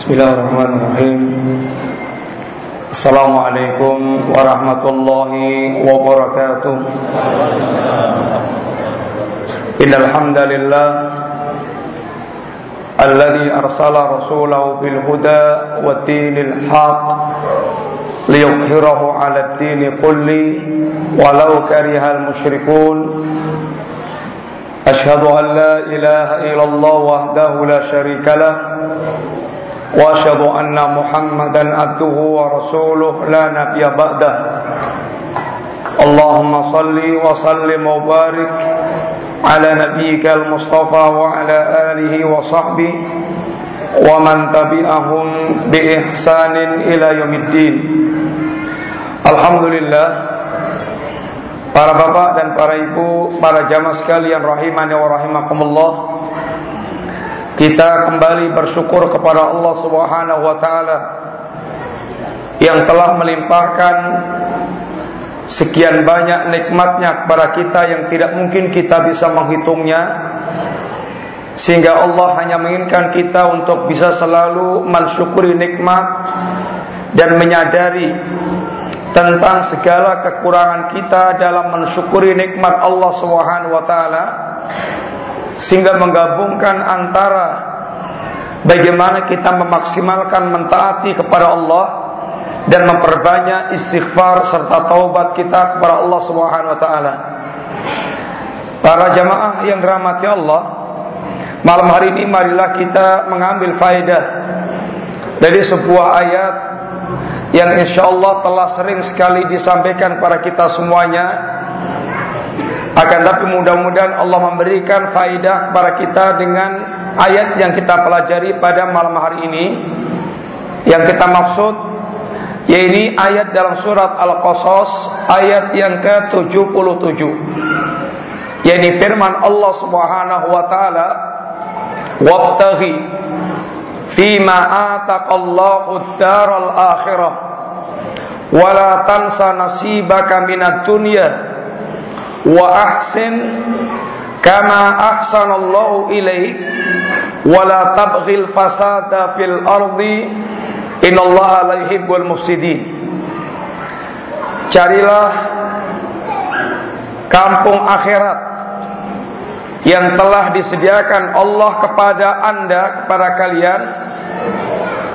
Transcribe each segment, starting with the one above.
بسم الله الرحمن الرحيم. السلام عليكم ورحمة الله وبركاته. إن الحمد لله الذي أرسل رسوله بالهدى والدين الحق ليظهره على الدين كله ولو كره المشركون. أشهد أن لا إله إلا الله وحده لا شريك له. وأشهد أن محمدا عبده ورسوله لا نبي بعده اللهم صل وسلم وبارك على نبيك المصطفى وعلى آله وصحبه ومن تبعهم بإحسان إلى يوم الدين الحمد لله Para bapak dan para ibu, para jamaah sekalian rahimani wa rahimakumullah. Kita kembali bersyukur kepada Allah Subhanahu wa taala yang telah melimpahkan sekian banyak nikmatnya kepada kita yang tidak mungkin kita bisa menghitungnya sehingga Allah hanya menginginkan kita untuk bisa selalu mensyukuri nikmat dan menyadari tentang segala kekurangan kita dalam mensyukuri nikmat Allah Subhanahu wa taala sehingga menggabungkan antara bagaimana kita memaksimalkan mentaati kepada Allah dan memperbanyak istighfar serta taubat kita kepada Allah Subhanahu wa taala. Para jamaah yang dirahmati Allah, malam hari ini marilah kita mengambil faedah dari sebuah ayat yang insya Allah telah sering sekali disampaikan kepada kita semuanya akan tapi mudah-mudahan Allah memberikan faidah kepada kita dengan ayat yang kita pelajari pada malam hari ini. Yang kita maksud yaitu ayat dalam surat Al-Qasas ayat yang ke-77 yaitu firman Allah Subhanahu wa taala wabtaghi fima ataqallahu ad-daral akhirah wala tansa nasibaka minad dunya wa ahsin kama ahsanallahu ilaik wala tabghil fasada fil ardi. Innallaha la yuhibbul mufsidin. Carilah kampung akhirat yang telah disediakan Allah kepada Anda kepada kalian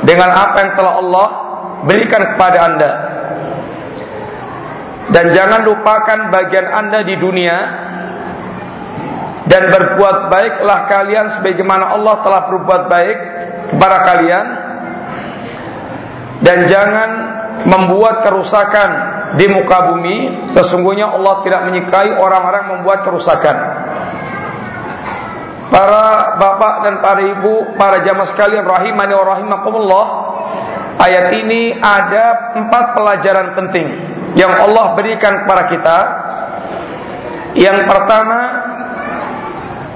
dengan apa yang telah Allah berikan kepada Anda. Dan jangan lupakan bagian Anda di dunia. Dan berbuat baiklah kalian sebagaimana Allah telah berbuat baik kepada kalian. Dan jangan membuat kerusakan di muka bumi. Sesungguhnya Allah tidak menyukai orang-orang membuat kerusakan. Para bapak dan para ibu, para jamaah sekalian rahimani wa rahimakumullah. Ayat ini ada empat pelajaran penting yang Allah berikan kepada kita. Yang pertama,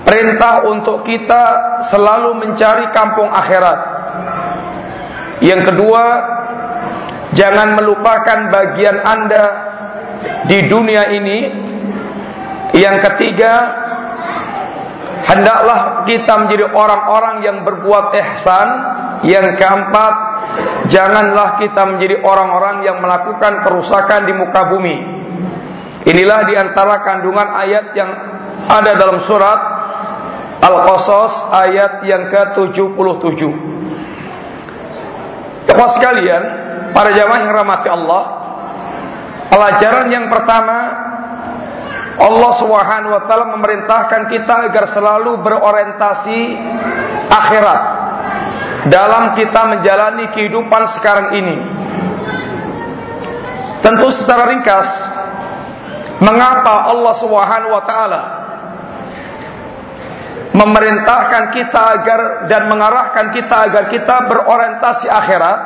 perintah untuk kita selalu mencari kampung akhirat. Yang kedua, jangan melupakan bagian Anda di dunia ini. Yang ketiga, Hendaklah kita menjadi orang-orang yang berbuat ihsan. Yang keempat, janganlah kita menjadi orang-orang yang melakukan kerusakan di muka bumi. Inilah di antara kandungan ayat yang ada dalam surat Al-Qasas ayat yang ke-77. Tepat sekalian, para jamaah yang rahmati Allah, pelajaran yang pertama Allah Subhanahu wa taala memerintahkan kita agar selalu berorientasi akhirat dalam kita menjalani kehidupan sekarang ini. Tentu secara ringkas mengapa Allah Subhanahu wa taala memerintahkan kita agar dan mengarahkan kita agar kita berorientasi akhirat.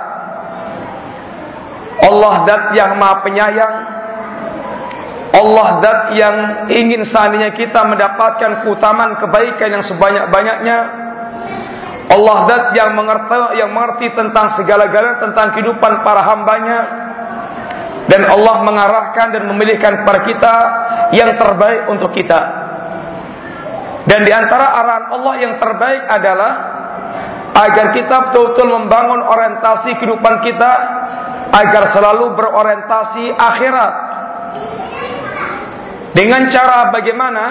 Allah dat yang Maha Penyayang, Allah dat yang ingin seandainya kita mendapatkan keutamaan kebaikan yang sebanyak-banyaknya. Allah dat yang mengerti yang mengerti tentang segala-galanya tentang kehidupan para hambanya dan Allah mengarahkan dan memilihkan kepada kita yang terbaik untuk kita. Dan di antara arahan Allah yang terbaik adalah agar kita betul-betul membangun orientasi kehidupan kita agar selalu berorientasi akhirat. Dengan cara bagaimana?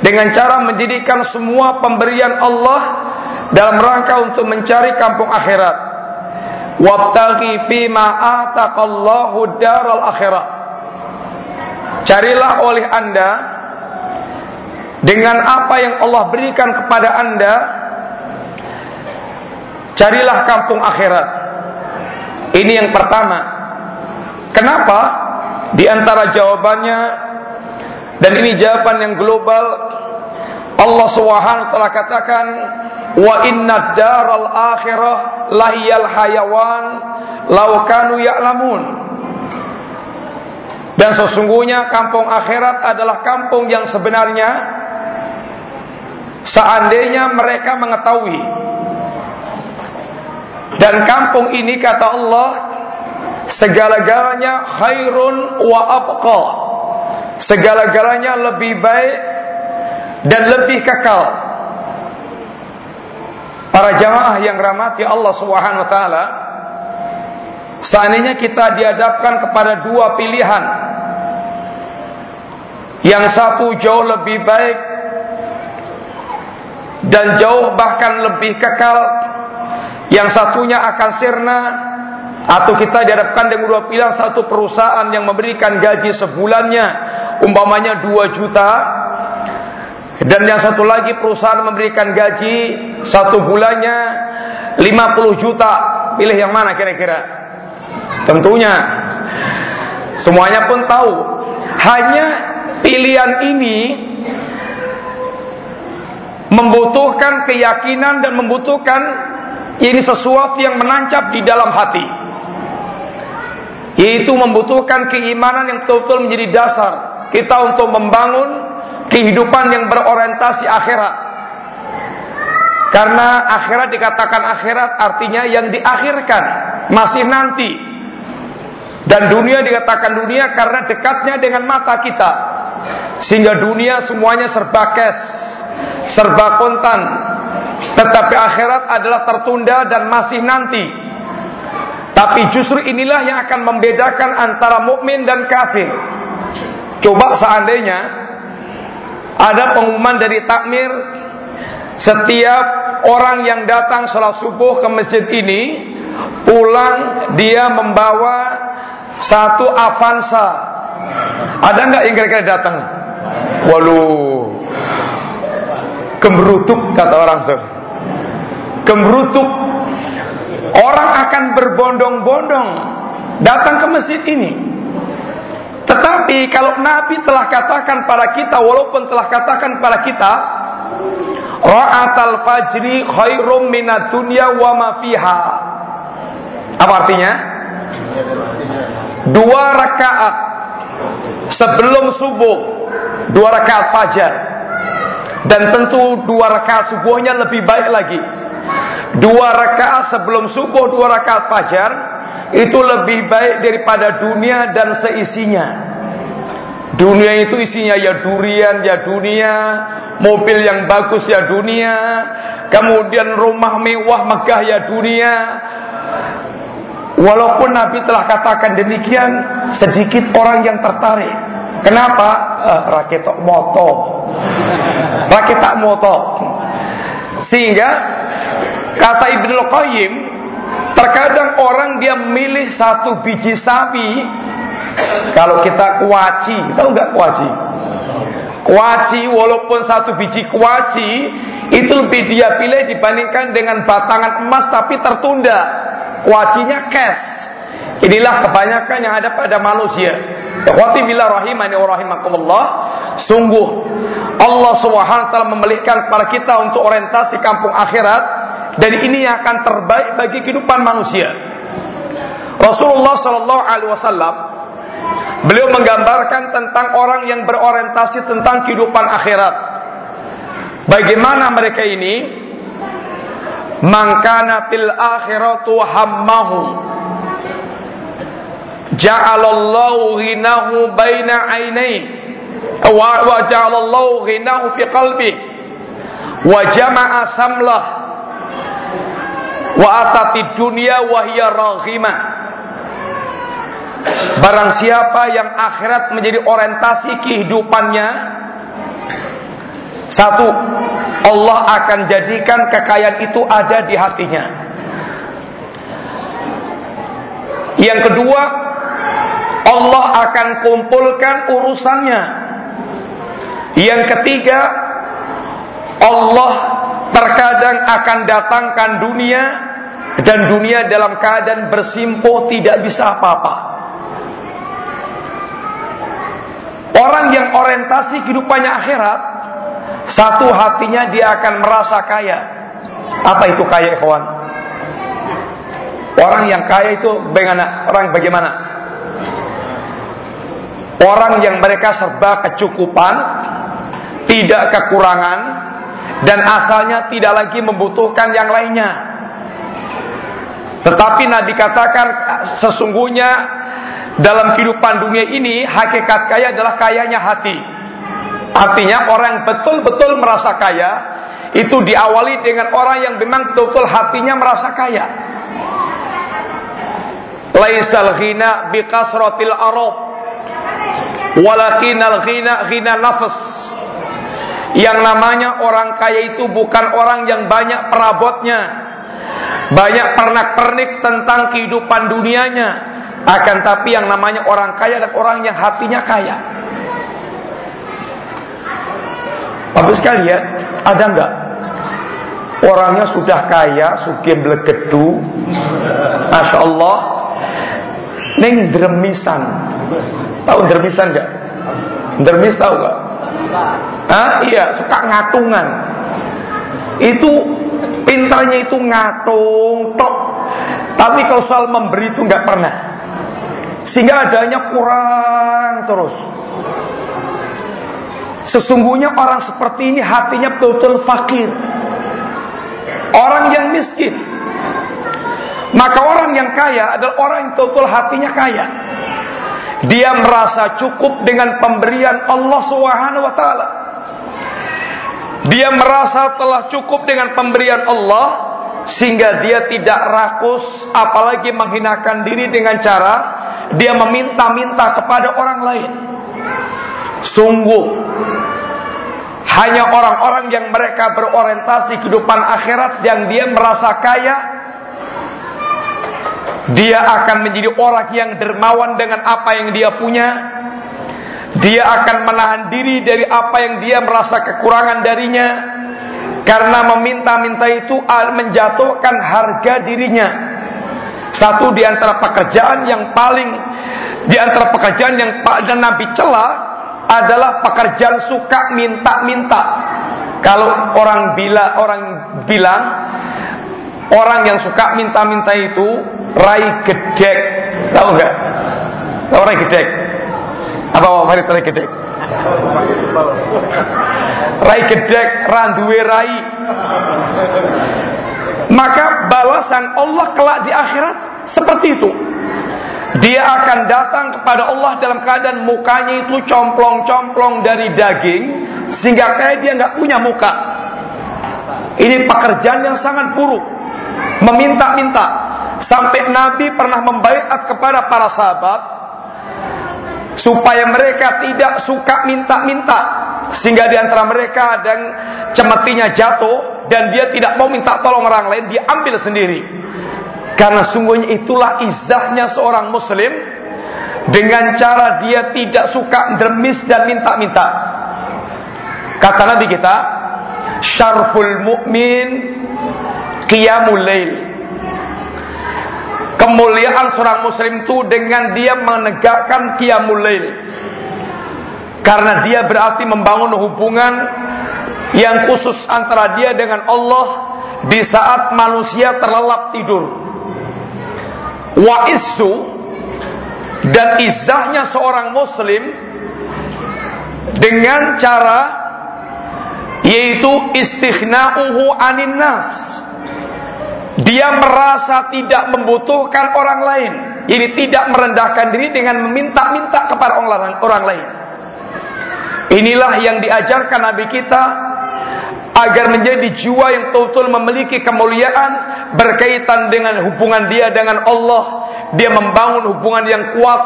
Dengan cara menjadikan semua pemberian Allah dalam rangka untuk mencari kampung akhirat. Wabtaghi fima ataqallahu daral akhirat. Carilah oleh Anda dengan apa yang Allah berikan kepada Anda carilah kampung akhirat. Ini yang pertama. Kenapa? Di antara jawabannya dan ini jawaban yang global Allah Subhanahu telah katakan wa inna daral akhirah lahiyal hayawan law kanu ya'lamun. Dan sesungguhnya kampung akhirat adalah kampung yang sebenarnya seandainya mereka mengetahui. Dan kampung ini kata Allah segala-galanya khairun wa abqa. Segala-galanya lebih baik dan lebih kekal. Para jamaah yang rahmati Allah Subhanahu wa taala, seandainya kita dihadapkan kepada dua pilihan. Yang satu jauh lebih baik dan jauh bahkan lebih kekal. Yang satunya akan sirna atau kita dihadapkan dengan dua pilihan satu perusahaan yang memberikan gaji sebulannya umpamanya 2 juta dan yang satu lagi perusahaan memberikan gaji satu bulannya 50 juta. Pilih yang mana kira-kira? Tentunya. Semuanya pun tahu. Hanya pilihan ini membutuhkan keyakinan dan membutuhkan ini sesuatu yang menancap di dalam hati. Yaitu membutuhkan keimanan yang betul-betul menjadi dasar kita untuk membangun kehidupan yang berorientasi akhirat. Karena akhirat dikatakan akhirat artinya yang diakhirkan, masih nanti. Dan dunia dikatakan dunia karena dekatnya dengan mata kita. Sehingga dunia semuanya serba kes, serba kontan. Tetapi akhirat adalah tertunda dan masih nanti. Tapi justru inilah yang akan membedakan antara mukmin dan kafir. Coba seandainya ada pengumuman dari takmir setiap orang yang datang sholat subuh ke masjid ini pulang dia membawa satu Avanza. Ada nggak yang kira-kira datang? Walu, kemerutuk kata orang sir. Kemerutuk orang akan berbondong-bondong datang ke masjid ini. Tetapi kalau Nabi telah katakan pada kita, walaupun telah katakan pada kita, Ra'atal fajri khairum minat dunya wa ma fiha. Apa artinya? Dua rakaat sebelum subuh, dua rakaat fajar. Dan tentu dua rakaat subuhnya lebih baik lagi. Dua rakaat sebelum subuh, dua rakaat fajar itu lebih baik daripada dunia dan seisinya. Dunia itu isinya ya durian, ya dunia, mobil yang bagus ya dunia, kemudian rumah mewah megah ya dunia. Walaupun Nabi telah katakan demikian, sedikit orang yang tertarik. Kenapa? Eh, raketok moto. Raketak moto. Sehingga kata Ibnu Qayyim Terkadang orang dia milih satu biji sapi. Kalau kita kuaci, tahu nggak kuaci? Kuaci walaupun satu biji kuaci itu lebih dia pilih dibandingkan dengan batangan emas tapi tertunda. Kuacinya cash. Inilah kebanyakan yang ada pada manusia. Ikhwati billah rahimani rahimakumullah. Sungguh Allah Subhanahu wa taala memberikan kepada kita untuk orientasi kampung akhirat dan ini yang akan terbaik bagi kehidupan manusia. Rasulullah Shallallahu Alaihi Wasallam beliau menggambarkan tentang orang yang berorientasi tentang kehidupan akhirat. Bagaimana mereka ini? Mangkana til akhiratu hammahu Ja'alallahu ghinahu baina ainain wa ja'alallahu ghinahu fi qalbi wa jama'a samlah wa atati dunya wa hiya raghimah. Barang siapa yang akhirat menjadi orientasi kehidupannya Satu Allah akan jadikan kekayaan itu ada di hatinya. Yang kedua Allah akan kumpulkan urusannya. Yang ketiga Allah terkadang akan datangkan dunia dan dunia dalam keadaan bersimpuh tidak bisa apa-apa. Orang yang orientasi kehidupannya akhirat, satu hatinya dia akan merasa kaya. Apa itu kaya, kawan? Orang yang kaya itu bagaimana? Orang bagaimana? Orang yang mereka serba kecukupan, tidak kekurangan, dan asalnya tidak lagi membutuhkan yang lainnya. Tetapi Nabi katakan sesungguhnya dalam kehidupan dunia ini hakikat kaya adalah kayanya hati. Artinya orang betul-betul merasa kaya itu diawali dengan orang yang memang betul-betul hatinya merasa kaya. Laisal ghina biqasratil arab walakinal ghina ghina nafas yang namanya orang kaya itu bukan orang yang banyak perabotnya, banyak pernak-pernik tentang kehidupan dunianya, akan tapi yang namanya orang kaya adalah orang yang hatinya kaya. Bagus sekali ya, ada enggak? Orangnya sudah kaya, sugih blegedu, Masya Allah, Neng dermisan. Tahu dermisan enggak? Dermis tahu enggak? Ah, iya, suka ngatungan. Itu pintarnya itu ngatung tok. Tapi kalau soal memberi itu nggak pernah. Sehingga adanya kurang terus. Sesungguhnya orang seperti ini hatinya betul-betul fakir. Orang yang miskin. Maka orang yang kaya adalah orang yang betul-betul hatinya kaya. Dia merasa cukup dengan pemberian Allah Subhanahu wa taala. Dia merasa telah cukup dengan pemberian Allah sehingga dia tidak rakus apalagi menghinakan diri dengan cara dia meminta-minta kepada orang lain. Sungguh hanya orang-orang yang mereka berorientasi kehidupan akhirat yang dia merasa kaya dia akan menjadi orang yang dermawan dengan apa yang dia punya. Dia akan menahan diri dari apa yang dia merasa kekurangan darinya. Karena meminta-minta itu menjatuhkan harga dirinya. Satu di antara pekerjaan yang paling di antara pekerjaan yang dan Nabi celah adalah pekerjaan suka minta-minta. Kalau orang bila orang bilang orang yang suka minta-minta itu rai gedek. Tahu enggak? Tahu rai gedek? Apa Pak Farid rai gedek? Rai gedek randuwe rai. Maka balasan Allah kelak di akhirat seperti itu. Dia akan datang kepada Allah dalam keadaan mukanya itu complong-complong dari daging sehingga kayak dia nggak punya muka. Ini pekerjaan yang sangat buruk. Meminta-minta. Sampai Nabi pernah membaiat kepada para sahabat supaya mereka tidak suka minta-minta. Sehingga di antara mereka dan cemetinya jatuh dan dia tidak mau minta tolong orang lain dia ambil sendiri. Karena sungguhnya itulah izahnya seorang muslim dengan cara dia tidak suka dermis dan minta-minta. Kata Nabi kita syarful mu'min qiyamul lail Kemuliaan seorang muslim itu dengan dia menegakkan qiyamul lail. Karena dia berarti membangun hubungan yang khusus antara dia dengan Allah di saat manusia terlelap tidur. Wa isu dan izahnya seorang muslim dengan cara yaitu istighna'uhu anin nas dia merasa tidak membutuhkan orang lain. Ini tidak merendahkan diri dengan meminta-minta kepada orang, lain. Inilah yang diajarkan Nabi kita agar menjadi jiwa yang betul-betul memiliki kemuliaan berkaitan dengan hubungan dia dengan Allah. Dia membangun hubungan yang kuat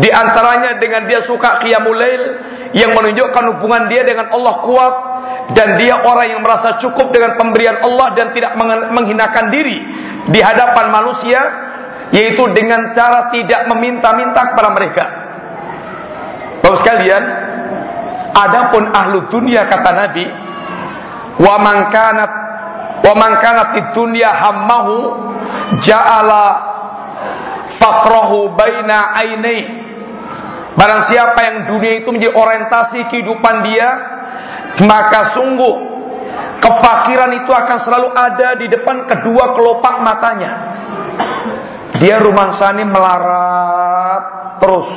di antaranya dengan dia suka qiyamul lail yang menunjukkan hubungan dia dengan Allah kuat dan dia orang yang merasa cukup dengan pemberian Allah dan tidak menghinakan diri di hadapan manusia yaitu dengan cara tidak meminta-minta kepada mereka. Bapak sekalian, adapun ahlu dunia kata Nabi, wa man kanat wa man kanat dunya hammahu ja'ala faqrahu baina ainai Barang siapa yang dunia itu menjadi orientasi kehidupan dia, maka sungguh kefakiran itu akan selalu ada di depan kedua kelopak matanya. Dia rumangsani melarat terus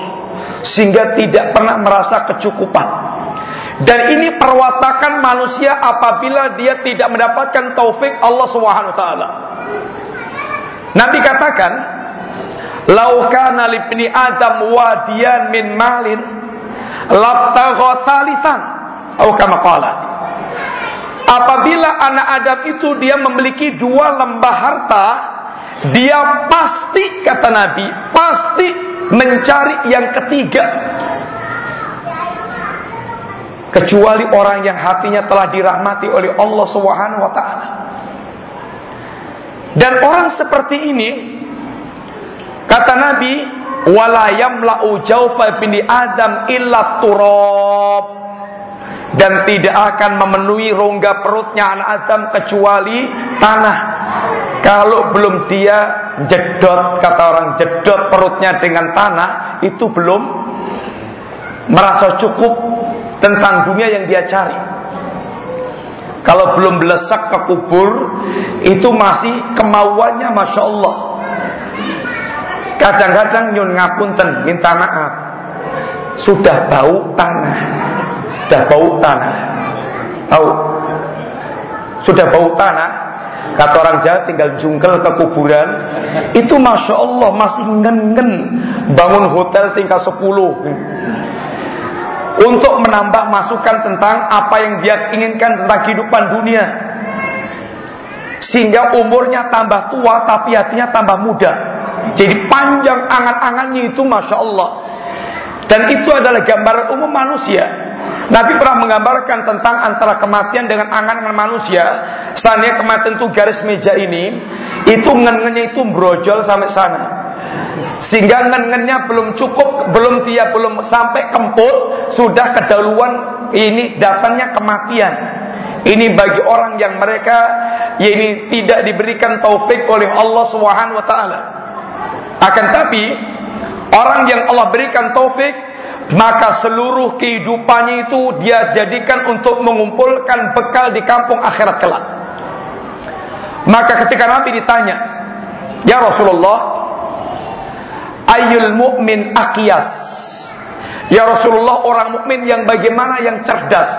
sehingga tidak pernah merasa kecukupan. Dan ini perwatakan manusia apabila dia tidak mendapatkan taufik Allah Subhanahu wa taala. Nabi katakan, "Lau kana libni Adam wadiyan min malin, labtagha thalithan." Atau kama. Apabila anak Adam itu dia memiliki dua lembah harta, dia pasti kata Nabi, pasti mencari yang ketiga kecuali orang yang hatinya telah dirahmati oleh Allah Subhanahu wa taala. Dan orang seperti ini kata Nabi wala yamla'u jawfa bini Adam illa turab dan tidak akan memenuhi rongga perutnya anak Adam kecuali tanah. Kalau belum dia jedot kata orang jedot perutnya dengan tanah itu belum merasa cukup tentang dunia yang dia cari. Kalau belum belesak ke kubur, itu masih kemauannya Masya Allah. Kadang-kadang nyun ngapunten, minta maaf. Sudah bau tanah. Sudah bau tanah. Tahu? Sudah bau tanah. Kata orang Jawa tinggal jungkel ke kuburan. Itu Masya Allah masih ngen-ngen. Bangun hotel tingkat 10 untuk menambah masukan tentang apa yang dia inginkan tentang kehidupan dunia. Sehingga umurnya tambah tua tapi hatinya tambah muda. Jadi panjang angan-angannya itu Masya Allah. Dan itu adalah gambaran umum manusia. Nabi pernah menggambarkan tentang antara kematian dengan angan-angan manusia. Seandainya kematian itu garis meja ini, itu ngen itu brojol sampai sana. Sehingga ngen-ngennya belum cukup, belum dia belum sampai kempul, sudah kedahuluan ini datangnya kematian. Ini bagi orang yang mereka ya ini tidak diberikan taufik oleh Allah Subhanahu wa taala. Akan tapi orang yang Allah berikan taufik maka seluruh kehidupannya itu dia jadikan untuk mengumpulkan bekal di kampung akhirat kelak. Maka ketika Nabi ditanya, "Ya Rasulullah, Ayul mukmin akiyas. Ya Rasulullah orang mukmin yang bagaimana yang cerdas.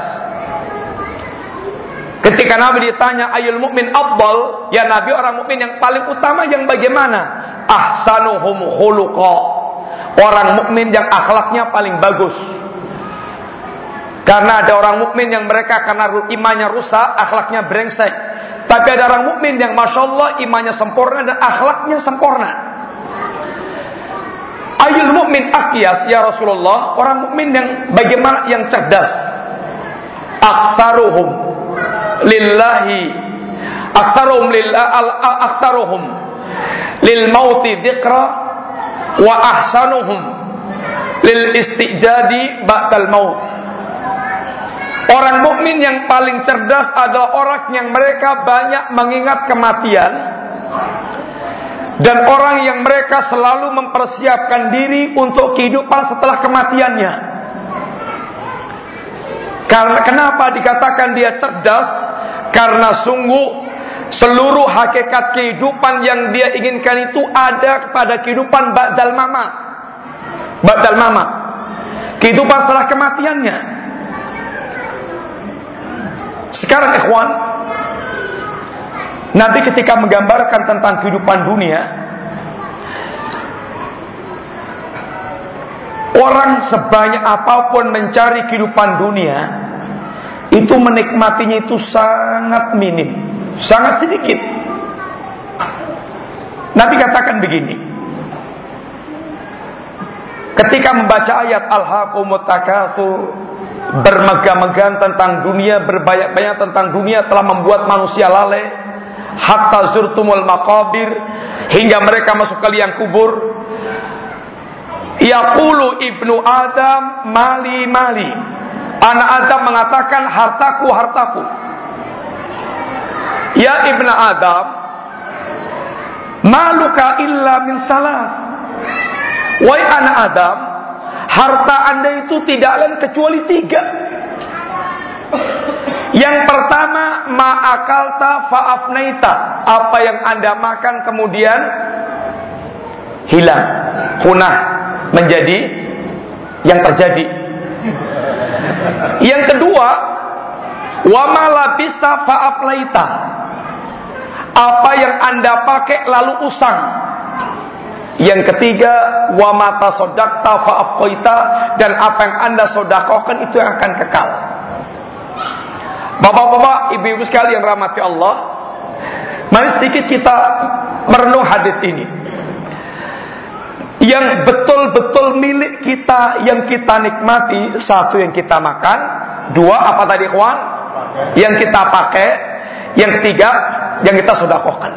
Ketika Nabi ditanya ayul mukmin abdal, ya Nabi orang mukmin yang paling utama yang bagaimana? Ahsanuhum khuluqa. Orang mukmin yang akhlaknya paling bagus. Karena ada orang mukmin yang mereka karena imannya rusak, akhlaknya brengsek. Tapi ada orang mukmin yang masya Allah imannya sempurna dan akhlaknya sempurna. Ayul mukmin akiyas ya Rasulullah, orang mukmin yang bagaimana yang cerdas. Aktsaruhum lillahi aktsaruhum lillah aktsaruhum lil mauti dzikra wa ahsanuhum lil istijadi ba'dal maut. Orang mukmin yang paling cerdas adalah orang yang mereka banyak mengingat kematian dan orang yang mereka selalu mempersiapkan diri untuk kehidupan setelah kematiannya. Karena kenapa dikatakan dia cerdas? Karena sungguh seluruh hakikat kehidupan yang dia inginkan itu ada kepada kehidupan ba'dal mama. Ba'dal mama. Kehidupan setelah kematiannya. Sekarang ikhwan, Nabi ketika menggambarkan tentang kehidupan dunia, orang sebanyak apa pun mencari kehidupan dunia, itu menikmatinya itu sangat minim, sangat sedikit. Nabi katakan begini. Ketika membaca ayat Al-Haqqumut bermegah-megahan tentang dunia, berbanyak-banyak tentang dunia telah membuat manusia lalai hatta zurtumul maqabir hingga mereka masuk ke liang kubur. Yaqulu ibnu Adam mali mali. Anak Adam mengatakan hartaku hartaku. Ya ibnu Adam, maluka illa min salas. Wahai anak Adam, harta anda itu tidak lain kecuali tiga. Yang pertama, ma'akalta fa'afnaita. Apa yang anda makan kemudian hilang, punah, menjadi yang terjadi. Yang kedua, wa malabista. Apa yang anda pakai lalu usang, yang ketiga, wa mata sodakta faafkoita dan apa yang anda sodakohkan itu yang akan kekal. Bapak-bapak, ibu-ibu sekalian rahmati Allah, mari sedikit kita merenung hadis ini. Yang betul-betul milik kita, yang kita nikmati, satu yang kita makan, dua apa tadi kawan? Yang kita pakai, yang ketiga yang kita sodakohkan.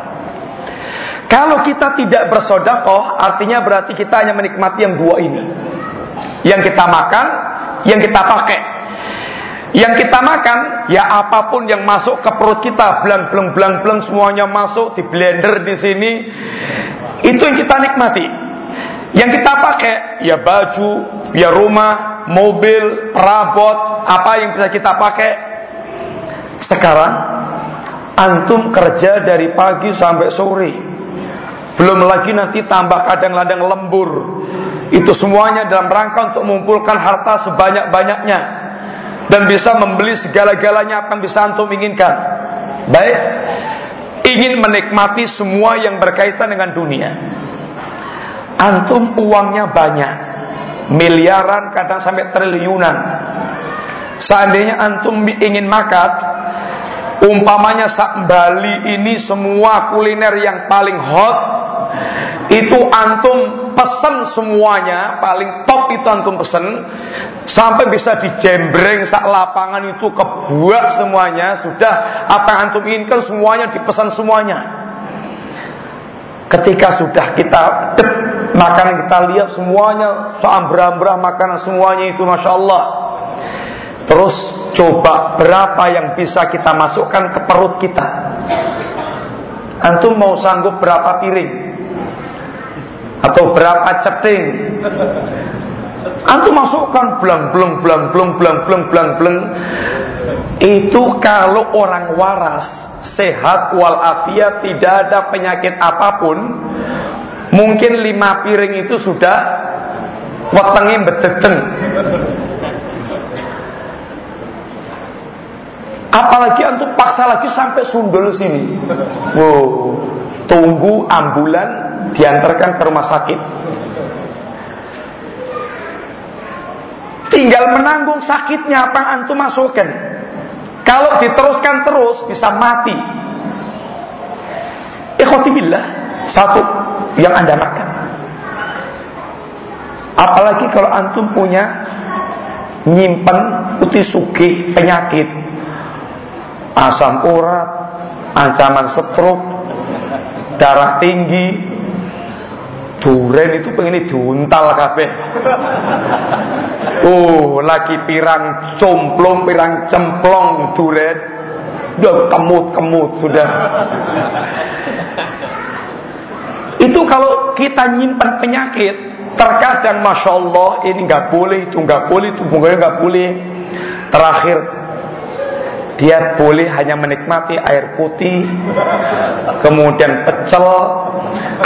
Kalau kita tidak bersodakoh, artinya berarti kita hanya menikmati yang dua ini. Yang kita makan, yang kita pakai. Yang kita makan, ya apa pun yang masuk ke perut kita, belang belang belang belang semuanya masuk di blender di sini, itu yang kita nikmati. Yang kita pakai, ya baju, ya rumah, mobil, perabot, apa yang bisa kita pakai. Sekarang, antum kerja dari pagi sampai sore belum lagi nanti tambah kadang-kadang lembur. Itu semuanya dalam rangka untuk mengumpulkan harta sebanyak-banyaknya dan bisa membeli segala-galanya apa yang bisa antum inginkan. Baik, ingin menikmati semua yang berkaitan dengan dunia. Antum uangnya banyak, miliaran kadang sampai triliunan. Seandainya antum ingin makan, umpamanya sak Bali ini semua kuliner yang paling hot itu antum pesen semuanya paling top itu antum pesen sampai bisa dijembreng sak lapangan itu kebuat semuanya sudah. Apa yang antum inginkan semuanya dipesan semuanya. Ketika sudah kita makanan kita lihat semuanya seambrah-ambrah makanan semuanya itu masya Allah. Terus coba berapa yang bisa kita masukkan ke perut kita? Antum mau sanggup berapa piring? Atau berapa ceting? Antum masukkan blang blang blang blang blang blang blang blang itu kalau orang waras sehat walafiat tidak ada penyakit apa pun mungkin lima piring itu sudah wetengi bedeteng apalagi antum paksa lagi sampai sundul sini wow tunggu ambulan diantarkan ke rumah sakit. Tinggal menanggung sakitnya apa antum masukkan. Kalau diteruskan terus bisa mati. Ikhwatibillah satu yang anda makan. Apalagi kalau antum punya nyimpen putih sugih penyakit asam urat, ancaman stroke, darah tinggi, Duren itu pengen diuntal kabeh. Oh, lagi pirang complong, pirang cemplong duren. Udah kemut-kemut sudah. Itu kalau kita nyimpan penyakit, terkadang masya Allah ini nggak boleh, itu nggak boleh, itu nggak boleh. Terakhir dia boleh hanya menikmati air putih, kemudian pecel,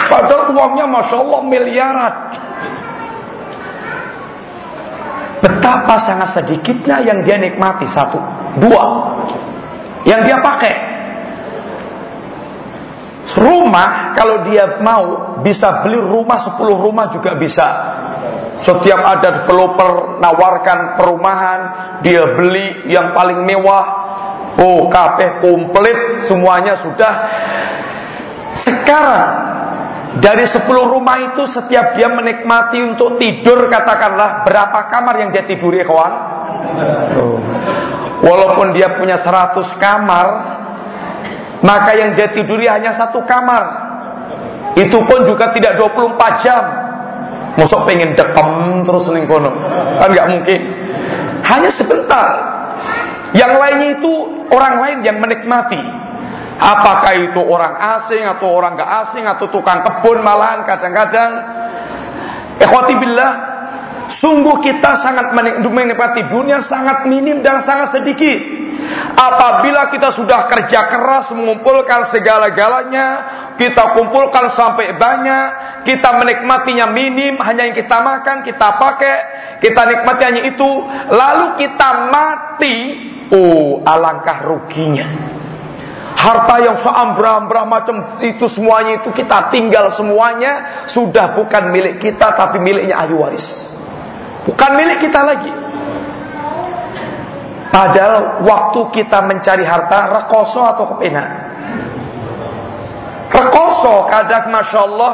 padahal uangnya masya Allah miliaran. Betapa sangat sedikitnya yang dia nikmati satu, dua, yang dia pakai. Rumah kalau dia mau bisa beli rumah sepuluh rumah juga bisa. Setiap ada developer nawarkan perumahan, dia beli yang paling mewah. Oh, kabeh komplit, semuanya sudah. Sekarang dari 10 rumah itu setiap dia menikmati untuk tidur katakanlah berapa kamar yang dia tiduri kawan? Oh. Walaupun dia punya 100 kamar, maka yang dia tiduri hanya satu kamar. Itu pun juga tidak 24 jam. Mosok pengen dekem terus ning kono. Kan nggak mungkin. Hanya sebentar. Yang lainnya itu orang lain yang menikmati. Apakah itu orang asing atau orang gak asing atau tukang kebun malahan kadang-kadang. Ikhwati billah, sungguh kita sangat menikmati dunia sangat minim dan sangat sedikit. Apabila kita sudah kerja keras mengumpulkan segala-galanya, kita kumpulkan sampai banyak, kita menikmatinya minim, hanya yang kita makan, kita pakai, kita nikmati hanya itu, lalu kita mati, oh alangkah ruginya. Harta yang seambra-ambra macam itu semuanya itu kita tinggal semuanya sudah bukan milik kita tapi miliknya ahli waris. Bukan milik kita lagi. Padahal waktu kita mencari harta rekoso atau kepenak. Rekoso kadang masya Allah.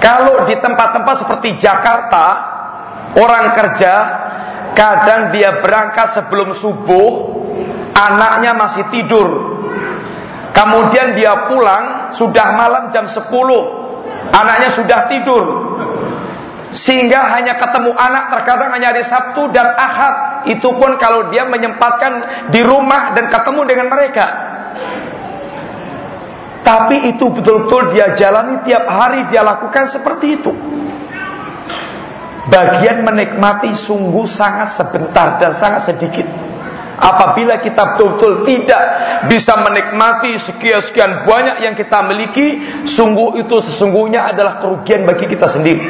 Kalau di tempat-tempat seperti Jakarta orang kerja kadang dia berangkat sebelum subuh anaknya masih tidur. Kemudian dia pulang sudah malam jam 10 anaknya sudah tidur sehingga hanya ketemu anak terkadang hanya hari Sabtu dan Ahad itu pun kalau dia menyempatkan di rumah dan ketemu dengan mereka tapi itu betul-betul dia jalani tiap hari dia lakukan seperti itu. Bagian menikmati sungguh sangat sebentar dan sangat sedikit. Apabila kita betul-betul tidak bisa menikmati sekian-sekian banyak yang kita miliki, sungguh itu sesungguhnya adalah kerugian bagi kita sendiri.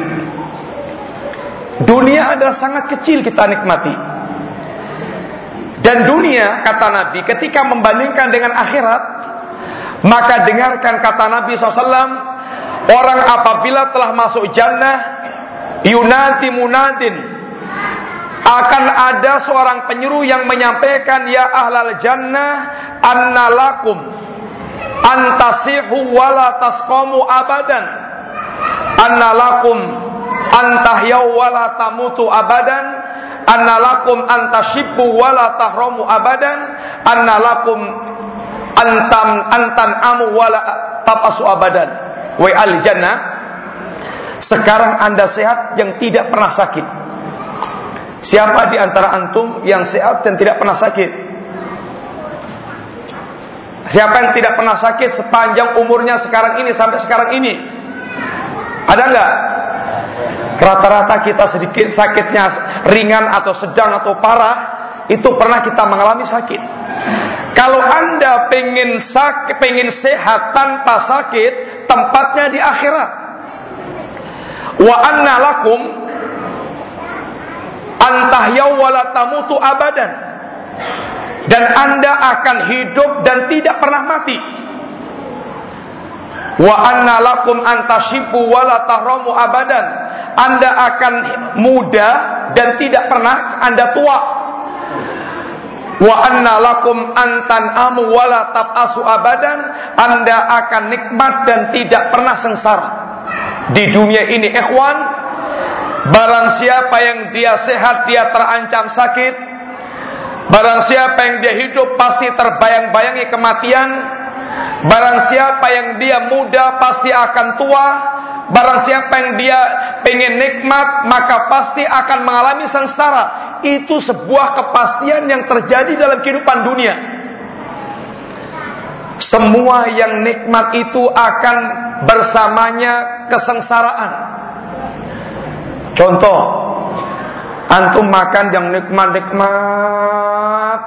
Dunia adalah sangat kecil kita nikmati. Dan dunia, kata Nabi, ketika membandingkan dengan akhirat, maka dengarkan kata Nabi SAW, orang apabila telah masuk jannah, yunati munadin, akan ada seorang penyeru yang menyampaikan, Ya ahlal jannah, anna lakum, antasihu wala tasqamu abadan, anna lakum, antahyaw wala tamutu abadan, anna lakum antashibu wala tahramu abadan, anna lakum antam antan amu wala tapasu abadan. Wa al jannah sekarang anda sehat yang tidak pernah sakit. Siapa di antara antum yang sehat dan tidak pernah sakit? Siapa yang tidak pernah sakit sepanjang umurnya sekarang ini sampai sekarang ini? Ada enggak rata-rata kita sedikit sakitnya ringan atau sedang atau parah itu pernah kita mengalami sakit kalau anda pengen sakit, pengen sehat tanpa sakit, tempatnya di akhirat. Wa anna lakum antahyaw wala tamutu abadan. Dan anda akan hidup dan tidak pernah mati. Wa anna lakum antashibu wala tahramu abadan. Anda akan muda dan tidak pernah anda tua. Wa anna lakum antan amu wala tabasu abadan. Anda akan nikmat dan tidak pernah sengsara. Di dunia ini ikhwan barang siapa yang dia sehat dia terancam sakit. Barang siapa yang dia hidup pasti terbayang-bayangi kematian barang siapa yang dia muda pasti akan tua barang siapa yang dia pengen nikmat maka pasti akan mengalami sengsara itu sebuah kepastian yang terjadi dalam kehidupan dunia. Semua yang nikmat itu akan bersamanya kesengsaraan. Contoh, antum makan yang nikmat-nikmat,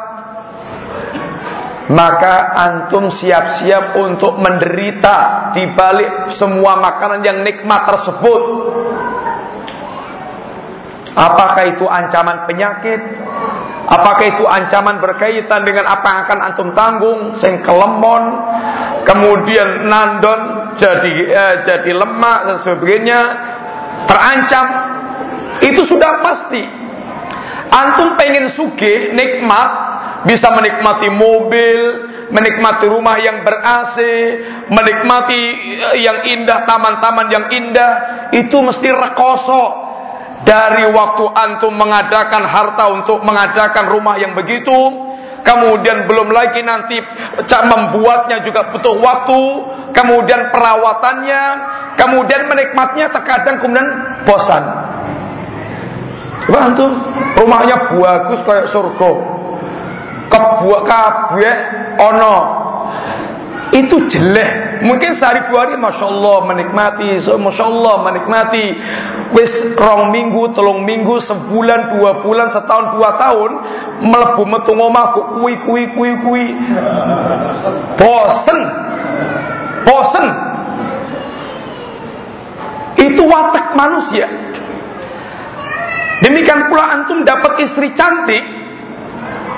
maka antum siap-siap untuk menderita di balik semua makanan yang nikmat tersebut. Apakah itu ancaman penyakit? Apakah itu ancaman berkaitan dengan apa yang akan antum tanggung? Sing kelemon, kemudian nandon jadi eh, jadi lemak dan sebagainya terancam. Itu sudah pasti. Antum pengen suge, nikmat, bisa menikmati mobil, menikmati rumah yang ber-AC, menikmati eh, yang indah, taman-taman yang indah, itu mesti rekoso. Dari waktu antum mengadakan harta untuk mengadakan rumah yang begitu, kemudian belum lagi nanti membuatnya juga butuh waktu, kemudian perawatannya, kemudian menikmatnya terkadang kemudian bosan. Coba antum rumahnya bagus kayak surga. Kebuak kabeh ono. Itu jelek. Mungkin sehari dua hari Masya Allah menikmati so, Masya Allah menikmati. Wis rong minggu, telung minggu, sebulan, dua bulan, setahun, dua tahun Melebu metu ngomah kui kui kui kui. Bosen. Bosen. Itu watak manusia. Demikian pula antum dapat istri cantik,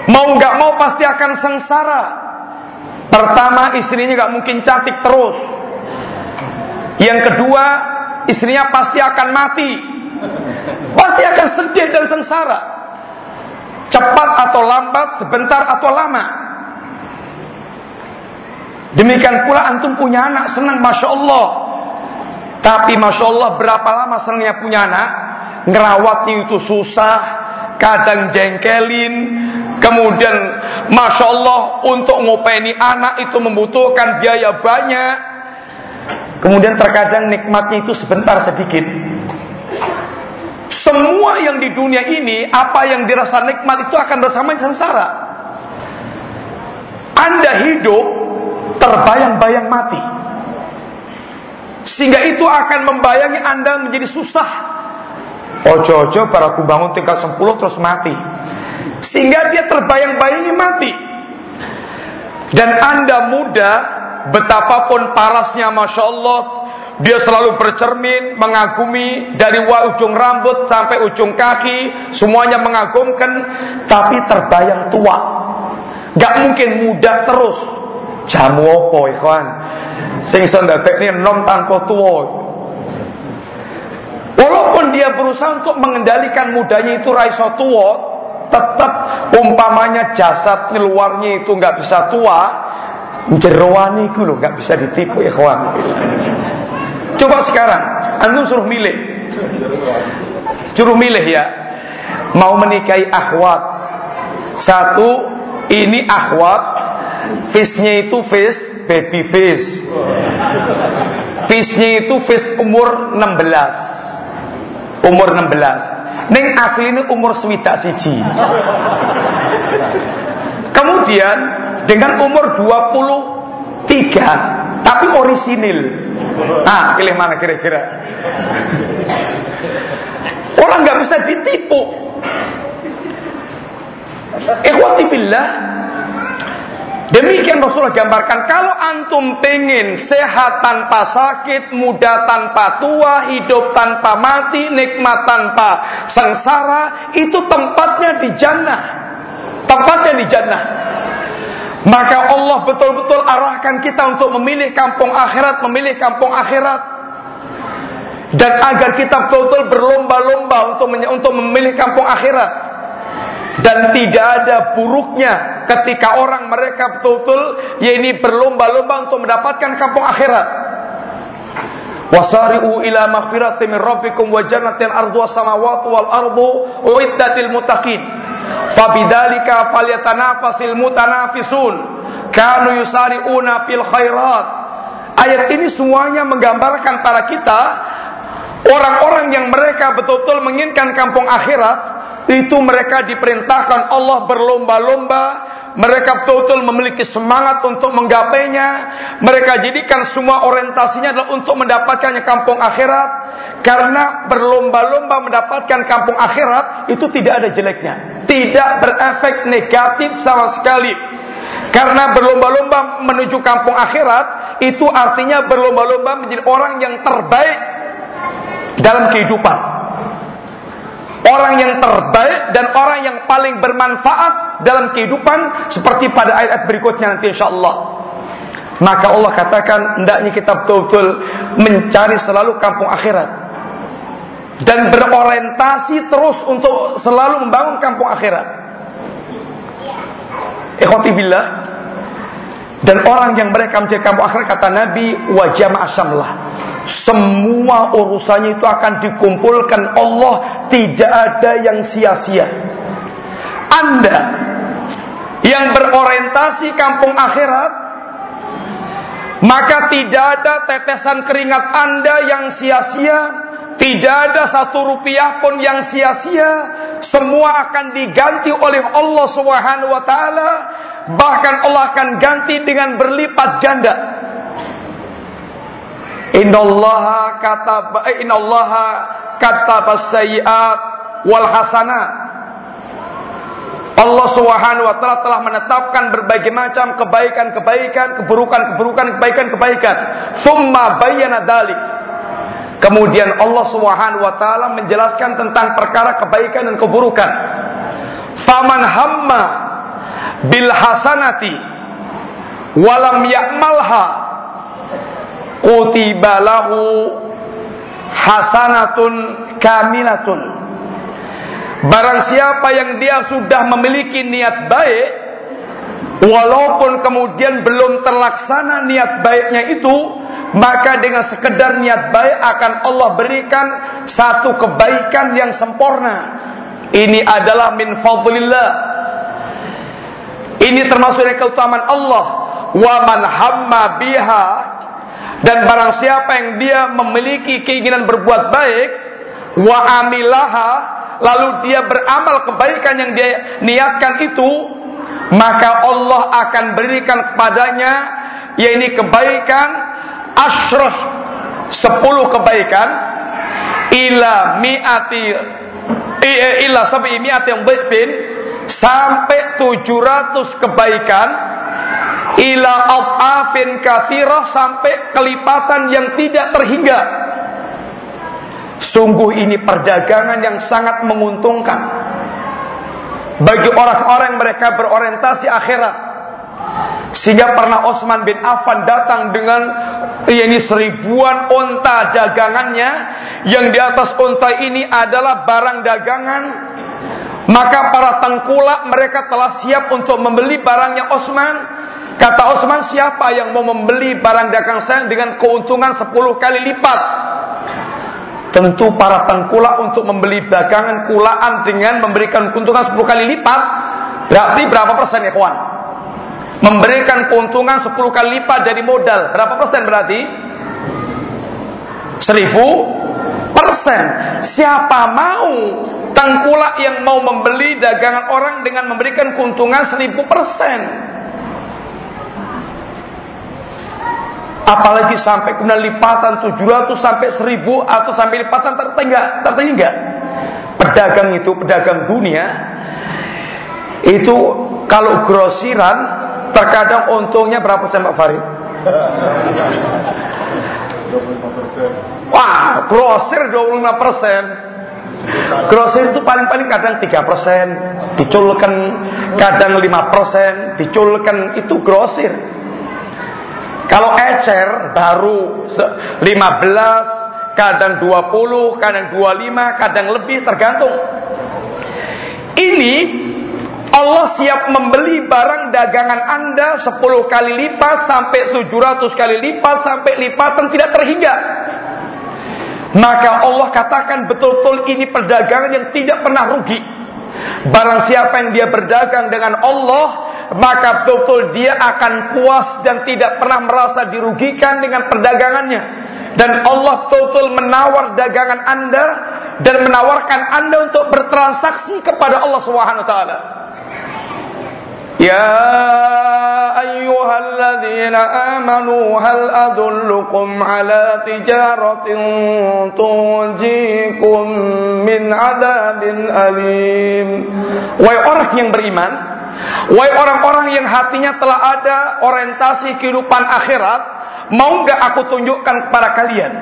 mau nggak mau pasti akan sengsara. Pertama istrinya nggak mungkin cantik terus. Yang kedua istrinya pasti akan mati, pasti akan sedih dan sengsara. Cepat atau lambat, sebentar atau lama. Demikian pula antum punya anak senang, masya Allah. Tapi masya Allah berapa lama senangnya punya anak? ngerawatnya itu susah, kadang jengkelin, kemudian masya Allah untuk ngopeni anak itu membutuhkan biaya banyak, kemudian terkadang nikmatnya itu sebentar sedikit. Semua yang di dunia ini, apa yang dirasa nikmat itu akan bersama sengsara. Anda hidup terbayang-bayang mati. Sehingga itu akan membayangi Anda menjadi susah Ojo-ojo para bangun tingkat 10 terus mati. Sehingga dia terbayang-bayangi mati. Dan anda muda, betapapun parasnya Masya Allah, dia selalu bercermin, mengagumi dari ujung rambut sampai ujung kaki, semuanya mengagumkan, tapi terbayang tua. Gak mungkin muda terus. Jamu opo, ikhwan? Sing ini nom tanpa tua. Walaupun dia berusaha untuk mengendalikan mudanya itu raiso tua, tetap umpamanya jasad luarnya itu nggak bisa tua, jeroani itu loh nggak bisa ditipu ikhwan. Coba sekarang, antum suruh milih, suruh milih ya, mau menikahi akhwat. Satu, ini akhwat, face-nya itu face baby face. Face-nya itu face umur 16 umur 16 Neng asli ini umur swidak siji. Kemudian dengan umur 23 tapi orisinil. Ah pilih mana kira-kira? Orang nggak bisa ditipu. Ikhwati billah Demikian Rasulullah gambarkan kalau antum pengen sehat tanpa sakit, muda tanpa tua, hidup tanpa mati, nikmat tanpa sengsara, itu tempatnya di jannah. Tempatnya di jannah. Maka Allah betul-betul arahkan kita untuk memilih kampung akhirat, memilih kampung akhirat. Dan agar kita betul-betul berlomba-lomba untuk untuk memilih kampung akhirat dan tidak ada buruknya ketika orang mereka betul-betul ya ini berlomba-lomba untuk mendapatkan kampung akhirat. Wasari'u ila maghfirati min rabbikum wa jannatin ardhuha samawati wal ardu uiddatil muttaqin. Fabidzalika falyatanafasil mutanafisun. Kanu yusari'una fil khairat. Ayat ini semuanya menggambarkan para kita orang-orang yang mereka betul-betul menginginkan kampung akhirat itu mereka diperintahkan Allah berlomba-lomba mereka betul-betul memiliki semangat untuk menggapainya. Mereka jadikan semua orientasinya adalah untuk mendapatkannya kampung akhirat. Karena berlomba-lomba mendapatkan kampung akhirat itu tidak ada jeleknya. Tidak berefek negatif sama sekali. Karena berlomba-lomba menuju kampung akhirat itu artinya berlomba-lomba menjadi orang yang terbaik dalam kehidupan orang yang terbaik dan orang yang paling bermanfaat dalam kehidupan seperti pada ayat-ayat berikutnya nanti insyaallah. Maka Allah katakan hendaknya kita betul-betul mencari selalu kampung akhirat. dan berorientasi terus untuk selalu membangun kampung akhirat. Ikhwati billah dan orang yang mereka menjaga kampung akhirat kata Nabi wajah asamlah. Semua urusannya itu akan dikumpulkan Allah, tidak ada yang sia-sia. Anda yang berorientasi kampung akhirat, maka tidak ada tetesan keringat Anda yang sia-sia, tidak ada satu rupiah pun yang sia-sia. Semua akan diganti oleh Allah Subhanahu wa taala. Bahkan Allah akan ganti dengan berlipat ganda. Innallaha kata eh, innallaha kataba sayyi'at wal hasanat. Allah Subhanahu wa taala telah menetapkan berbagai macam kebaikan-kebaikan, keburukan-keburukan, kebaikan-kebaikan. Summa bayyana dzalik. Kemudian Allah Subhanahu wa taala menjelaskan tentang perkara kebaikan dan keburukan. Faman hamma bil hasanati walam ya'malha kutiba lahu hasanatun kamilatun. Barang siapa yang dia sudah memiliki niat baik walaupun kemudian belum terlaksana niat baiknya itu maka dengan sekedar niat baik akan Allah berikan satu kebaikan yang sempurna. Ini adalah min fadlillah. Ini termasuk dari keutamaan Allah. Wa man hamma biha dan barang siapa yang dia memiliki keinginan berbuat baik wa amilaha lalu dia beramal kebaikan yang dia niatkan itu maka Allah akan berikan kepadanya yaitu kebaikan ashrah sepuluh kebaikan ila mi'ati ila sampai mi'ati yang dhifin sampai 700 kebaikan ila afin kathirah sampai kelipatan yang tidak terhingga sungguh ini perdagangan yang sangat menguntungkan bagi orang-orang mereka berorientasi akhirat sehingga pernah Osman bin Affan datang dengan ini seribuan onta dagangannya yang di atas onta ini adalah barang dagangan. Maka para tengkulak mereka telah siap untuk membeli barangnya Osman. Kata Osman siapa yang mau membeli barang dagang saya dengan keuntungan 10 kali lipat? Tentu para tengkulak untuk membeli dagangan kulaan dengan memberikan keuntungan 10 kali lipat. Berarti berapa persen ya kawan? memberikan keuntungan 10 kali lipat dari modal. Berapa persen berarti? 1000 persen. Siapa mau tengkulak yang mau membeli dagangan orang dengan memberikan keuntungan 1000 persen? Apalagi sampai kemudian lipatan 700 sampai 1000 atau sampai lipatan tertinggal, tertinggal. Pedagang itu, pedagang dunia itu kalau grosiran Terkadang untungnya berapa persen Pak Farid? Wah, grosir 25 persen. Grosir itu paling-paling kadang 3 persen, diculkan kadang 5 persen, diculkan itu grosir. Kalau ecer baru 15, kadang 20, kadang 25, kadang lebih tergantung. Ini Allah siap membeli barang dagangan Anda 10 kali lipat sampai 700 kali lipat sampai lipatan tidak terhingga. Maka Allah katakan betul-betul ini perdagangan yang tidak pernah rugi. Barang siapa yang dia berdagang dengan Allah, maka betul-betul dia akan puas dan tidak pernah merasa dirugikan dengan perdagangannya. Dan Allah betul-betul menawar dagangan Anda dan menawarkan Anda untuk bertransaksi kepada Allah Subhanahu taala. يا أيها الذين آمنوا هل أدلكم على تجارة تنجيكم من عذاب أليم Wahai orang yang beriman Wahai orang-orang yang hatinya telah ada orientasi kehidupan akhirat Mau gak aku tunjukkan kepada kalian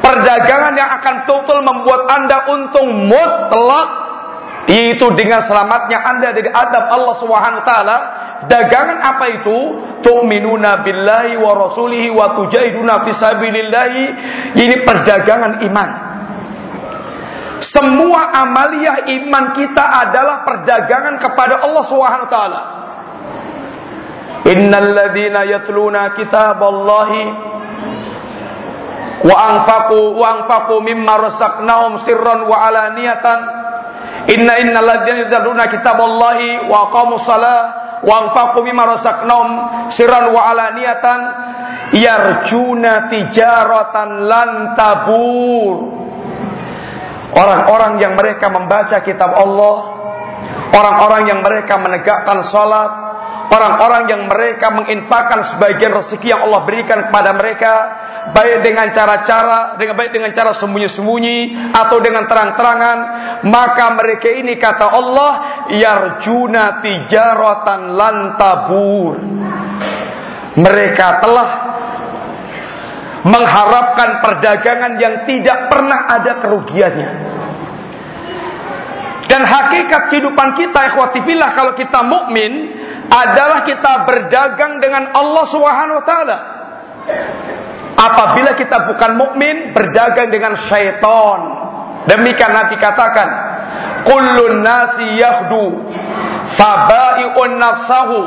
Perdagangan yang akan total membuat anda untung mutlak Itu dengan selamatnya Anda dari adab Allah Subhanahu wa taala. Dagangan apa itu? Tu'minuna billahi wa rasulihi wa tujahiduna fi sabilillah. Ini perdagangan iman. Semua amaliyah iman kita adalah perdagangan kepada Allah Subhanahu wa taala. Innal ladzina kitaballahi wa anfaqu wa anfaqu mimma razaqnahum sirran wa alaniyatan inna innal ladzina yatluna kitaballahi wa aqamus salah wa anfaqu mimma razaqnahum sirran wa alaniyatan yarjuna tijaratan lan tabur. Orang-orang yang mereka membaca kitab Allah, orang-orang yang mereka menegakkan salat, orang-orang yang mereka menginfakkan sebagian rezeki yang Allah berikan kepada mereka, baik dengan cara-cara, dengan baik dengan cara sembunyi-sembunyi atau dengan terang-terangan, maka mereka ini kata Allah, yarjuna tijaratan lantabur. Mereka telah mengharapkan perdagangan yang tidak pernah ada kerugiannya. Dan hakikat kehidupan kita ikhwati fillah kalau kita mukmin adalah kita berdagang dengan Allah Subhanahu wa taala. Apabila kita bukan mukmin berdagang dengan syaitan. Demikian Nabi katakan, "Kullun nasi yahdu fabai'un nafsahu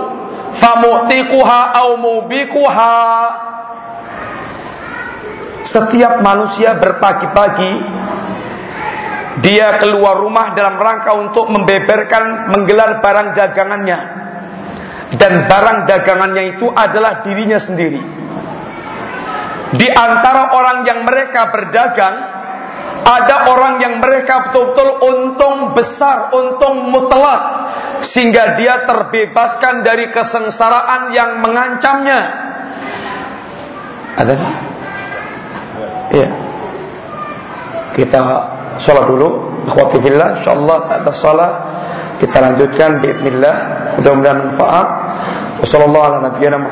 famu'tiquha au mubikuha." Setiap manusia berpagi-pagi dia keluar rumah dalam rangka untuk membeberkan menggelar barang dagangannya. Dan barang dagangannya itu adalah dirinya sendiri. Di antara orang yang mereka berdagang, ada orang yang mereka betul-betul untung besar, untung mutlak, sehingga dia terbebaskan dari kesengsaraan yang mengancamnya. Ada? Iya. Kita sholat dulu. Akhwati fillah, insyaallah atas sholat kita lanjutkan bismillah. Mudah-mudahan manfaat. Wassallallahu ala nabiyyina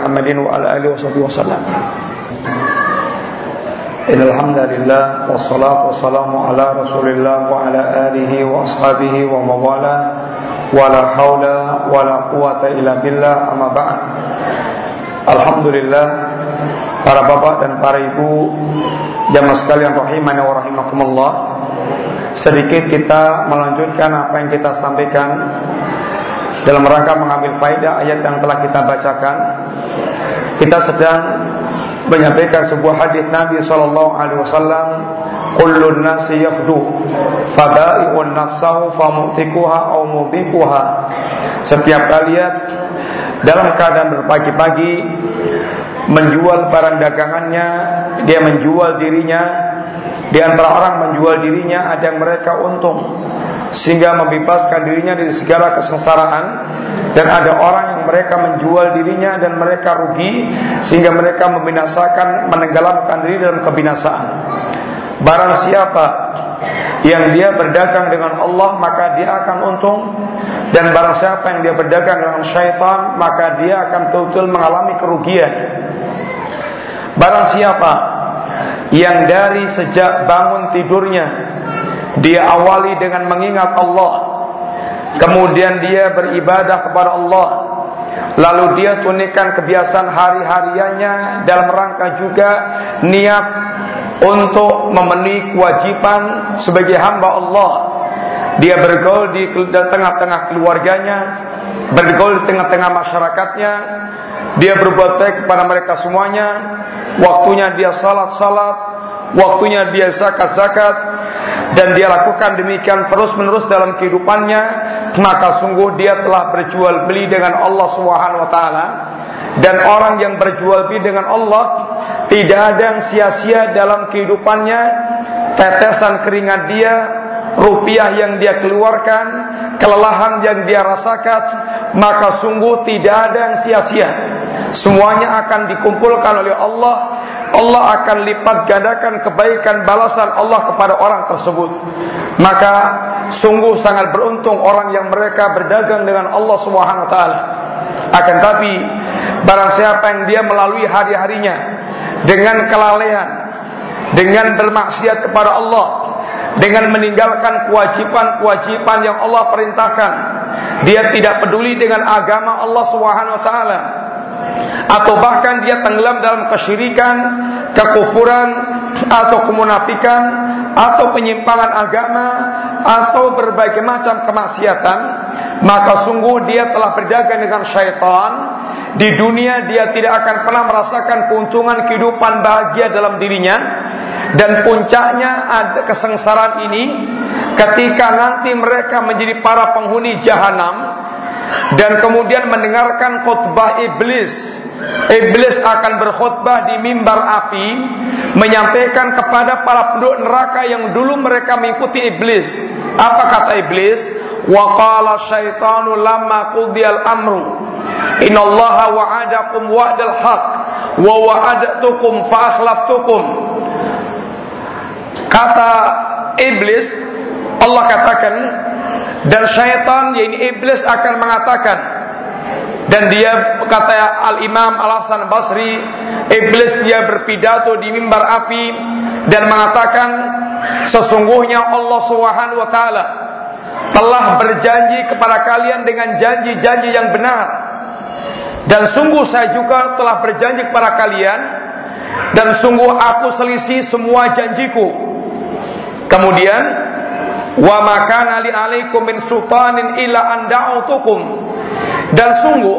wassalamu ala Rasulillah wa ala alihi wa ashabihi wa mawala wa la haula wa la quwata illa billah amma ba'd. Alhamdulillah para bapak dan para ibu Jamaah sekalian rahimani wa rahimakumullah. Sedikit kita melanjutkan apa yang kita sampaikan dalam rangka mengambil faedah ayat yang telah kita bacakan. Kita sedang menyampaikan sebuah hadis Nabi sallallahu alaihi wasallam, "Kullun nasi yakhdu fada'i'un nafsahu famutikuha aw mubikuha." Setiap kalian dalam keadaan berpagi-pagi menjual barang dagangannya, dia menjual dirinya. Di antara orang menjual dirinya ada yang mereka untung sehingga membebaskan dirinya dari segala kesengsaraan dan ada orang yang mereka menjual dirinya dan mereka rugi sehingga mereka membinasakan menenggelamkan diri dalam kebinasaan. Barang siapa yang dia berdagang dengan Allah maka dia akan untung dan barang siapa yang dia berdagang dengan syaitan maka dia akan betul-betul mengalami kerugian. Barang siapa yang dari sejak bangun tidurnya dia awali dengan mengingat Allah, kemudian dia beribadah kepada Allah, lalu dia tunaikan kebiasaan hari-hariannya dalam rangka juga niat untuk memenuhi kewajiban sebagai hamba Allah. Dia bergaul di tengah-tengah keluarganya, bergaul di tengah-tengah masyarakatnya, dia berbuat baik kepada mereka semuanya, waktunya dia salat-salat, waktunya dia zakat-zakat, dan dia lakukan demikian terus-menerus dalam kehidupannya, maka sungguh dia telah berjual beli dengan Allah Subhanahu wa taala. Dan orang yang berjual beli dengan Allah tidak ada yang sia-sia dalam kehidupannya, tetesan keringat dia, rupiah yang dia keluarkan, kelelahan yang dia rasakan, maka sungguh tidak ada yang sia-sia. Semuanya akan dikumpulkan oleh Allah. Allah akan lipat gandakan kebaikan balasan Allah kepada orang tersebut. Maka sungguh sangat beruntung orang yang mereka berdagang dengan Allah Subhanahu wa taala. Akan tapi barang siapa yang dia melalui hari-harinya dengan kelalaian, dengan bermaksiat kepada Allah, dengan meninggalkan kewajiban-kewajiban yang Allah perintahkan, dia tidak peduli dengan agama Allah Subhanahu wa taala atau bahkan dia tenggelam dalam kesyirikan, kekufuran, atau kemunafikan atau penyimpangan agama atau berbagai macam kemaksiatan maka sungguh dia telah berdagang dengan syaitan. Di dunia dia tidak akan pernah merasakan keuntungan kehidupan bahagia dalam dirinya. Dan puncaknya ada kesengsaraan ini ketika nanti mereka menjadi para penghuni jahanam dan kemudian mendengarkan khutbah iblis. Iblis akan berkhutbah di mimbar api menyampaikan kepada para penduduk neraka yang dulu mereka mengikuti iblis. Apa kata iblis? Wa qala syaitanu lamma qudiyal amru Innallaha wa'adakum wa'dal haq wa wa'adtukum fa akhlaftukum Kata iblis Allah katakan dan syaitan yaitu iblis akan mengatakan dan dia kata Al Imam Al Hasan Basri iblis dia berpidato di mimbar api dan mengatakan sesungguhnya Allah Subhanahu wa taala telah berjanji kepada kalian dengan janji-janji yang benar. Dan sungguh saya juga telah berjanji kepada kalian dan sungguh aku selisih semua janjiku. Kemudian Wa makana li alaikum min sultanin illa an da'utukum. Dan sungguh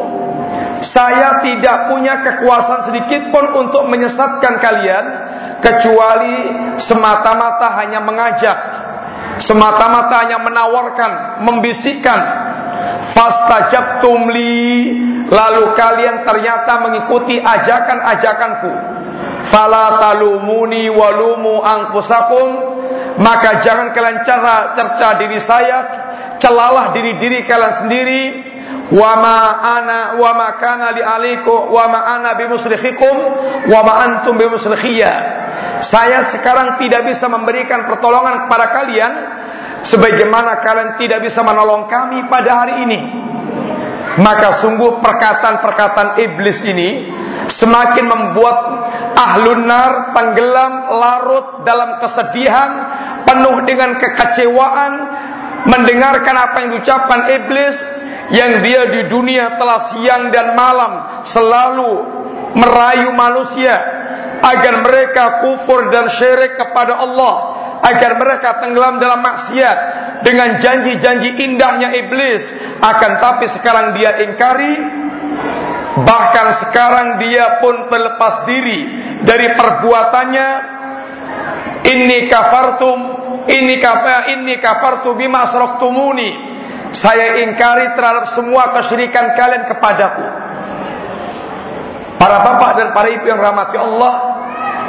saya tidak punya kekuasaan sedikit pun untuk menyesatkan kalian kecuali semata-mata hanya mengajak, semata-mata hanya menawarkan, membisikkan. Fastajabtum li lalu kalian ternyata mengikuti ajakan-ajakanku. Fala talumuni walumu anfusakum maka jangan kalian cara cerca diri saya, celalah diri-diri kalian sendiri. Wa ma ana wa ma kana li aliku wa ma ana bimusrikhikum wa ma antum bimusrikhiyya. Saya sekarang tidak bisa memberikan pertolongan kepada kalian sebagaimana kalian tidak bisa menolong kami pada hari ini. Maka sungguh perkataan-perkataan iblis ini semakin membuat ahlun nar tenggelam larut dalam kesedihan penuh dengan kekecewaan mendengarkan apa yang diucapkan iblis yang dia di dunia telah siang dan malam selalu merayu manusia agar mereka kufur dan syirik kepada Allah agar mereka tenggelam dalam maksiat dengan janji-janji indahnya iblis. Akan tapi sekarang dia ingkari bahkan sekarang dia pun terlepas diri dari perbuatannya. Inni kafartum inni kafa inni kafartu bima asraktumuni saya ingkari terhadap semua kesyirikan kalian kepadaku. Para bapak dan para ibu yang rahmati Allah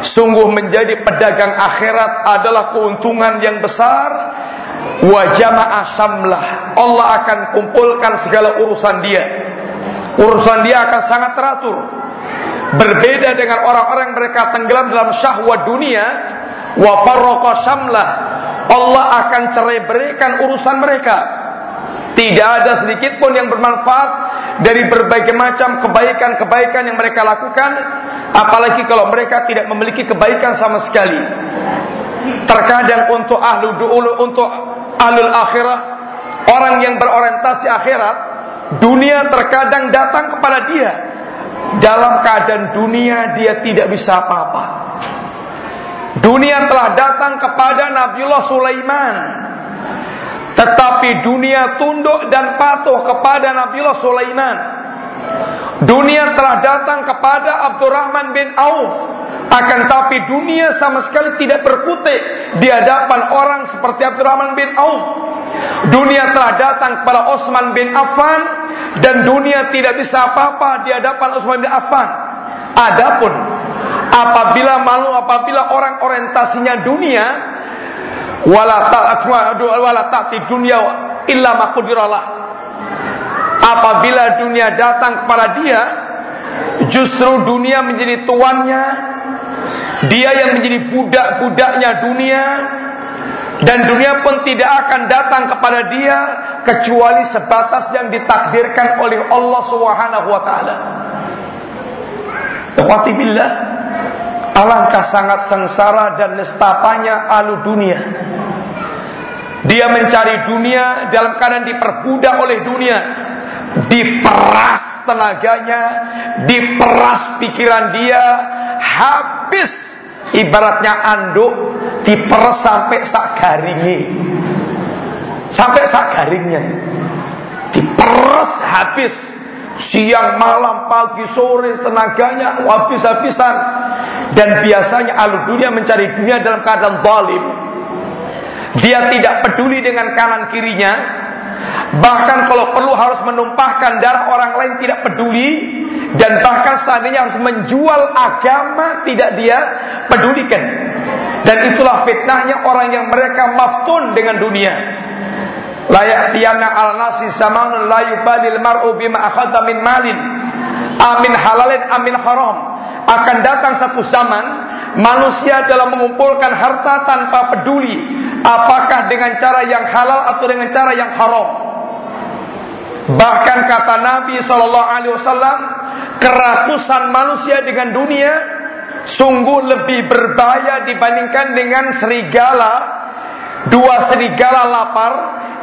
sungguh menjadi pedagang akhirat adalah keuntungan yang besar. Wa jama'a samlah Allah akan kumpulkan segala urusan dia urusan dia akan sangat teratur. Berbeda dengan orang-orang mereka tenggelam dalam syahwat dunia wa samlah Allah akan cerai berikan urusan mereka. Tidak ada sedikit pun yang bermanfaat dari berbagai macam kebaikan-kebaikan yang mereka lakukan apalagi kalau mereka tidak memiliki kebaikan sama sekali. Terkadang untuk ahlu du'ul untuk ahlul akhirah orang yang berorientasi akhirat dunia terkadang datang kepada dia dalam keadaan dunia dia tidak bisa apa-apa dunia telah datang kepada Nabiullah Sulaiman tetapi dunia tunduk dan patuh kepada Nabiullah Sulaiman. Dunia telah datang kepada Abdurrahman bin Auf. Akan tapi dunia sama sekali tidak berkutik di hadapan orang seperti Abdurrahman bin Auf. Dunia telah datang kepada Osman bin Affan dan dunia tidak bisa apa-apa di hadapan Osman bin Affan. Adapun apabila malu apabila orang orientasinya dunia wala wala ta'ti dunya illa maqdirallah apabila dunia datang kepada dia justru dunia menjadi tuannya dia yang menjadi budak-budaknya dunia dan dunia pun tidak akan datang kepada dia kecuali sebatas yang ditakdirkan oleh Allah Subhanahu wa taala. billah Alangkah sangat sengsara dan nestapanya alu dunia. Dia mencari dunia dalam keadaan diperbudak oleh dunia. Diperas tenaganya, diperas pikiran dia, habis ibaratnya anduk diperes sampai sak garingnya. Sampai sak garingnya. Diperes habis siang, malam, pagi, sore, tenaganya habis-habisan. Dan biasanya alu dunia mencari dunia dalam keadaan zalim. Dia tidak peduli dengan kanan kirinya. Bahkan kalau perlu harus menumpahkan darah orang lain tidak peduli. Dan bahkan seandainya harus menjual agama tidak dia pedulikan. Dan itulah fitnahnya orang yang mereka maftun dengan dunia. Layak tiana al nasi samanun la yubadil mar'u bima akhadha min malin amin halalin amin haram akan datang satu zaman manusia dalam mengumpulkan harta tanpa peduli apakah dengan cara yang halal atau dengan cara yang haram. Bahkan kata Nabi sallallahu alaihi wasallam keratusan manusia dengan dunia sungguh lebih berbahaya dibandingkan dengan serigala dua serigala lapar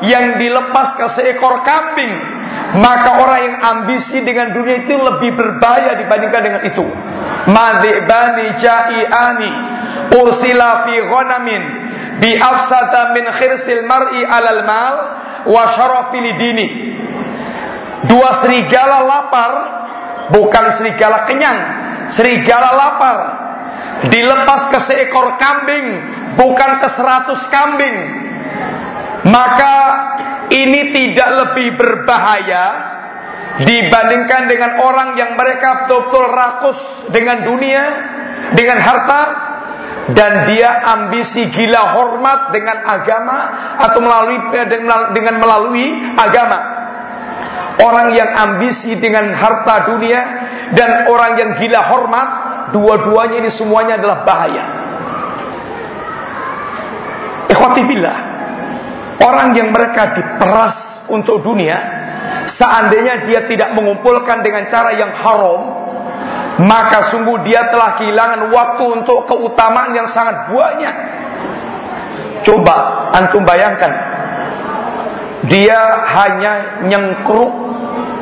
yang dilepas ke seekor kambing. Maka orang yang ambisi dengan dunia itu lebih berbahaya dibandingkan dengan itu. Madhibani ja'iani. Ursila fi ghanamin. Bi afsada min khirsil mar'i alal mal wa syarafil dini. Dua serigala lapar bukan serigala kenyang. Serigala lapar dilepas ke seekor kambing bukan ke seratus kambing maka ini tidak lebih berbahaya dibandingkan dengan orang yang mereka betul-betul rakus dengan dunia, dengan harta, dan dia ambisi gila hormat dengan agama atau melalui dengan melalui agama. Orang yang ambisi dengan harta dunia dan orang yang gila hormat, dua-duanya ini semuanya adalah bahaya. Ikhwati billah. Orang yang mereka diperas untuk dunia, seandainya dia tidak mengumpulkan dengan cara yang haram, maka sungguh dia telah kehilangan waktu untuk keutamaan yang sangat banyak. Coba antum bayangkan, dia hanya nyengkruk,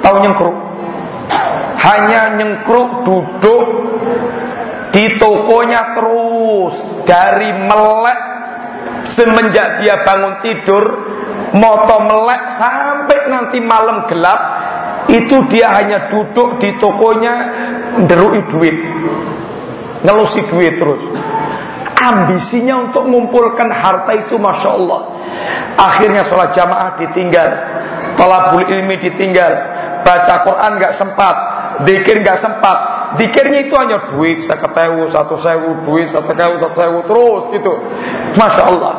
tahu nyengkruk? Hanya nyengkruk duduk di tokonya terus. Dari melek semenjak dia bangun tidur moto melek sampai nanti malam gelap itu dia hanya duduk di tokonya nderui duit. Ngelusi duit terus. Ambisinya untuk mengumpulkan harta itu masya Allah. Akhirnya sholat jamaah ditinggal. Tolabul ilmi ditinggal. Baca Quran nggak sempat dikir nggak sempat Dikirnya itu hanya duit seketewu, satu sewu, duit satu sewu, satu sewu terus gitu. Masya Allah.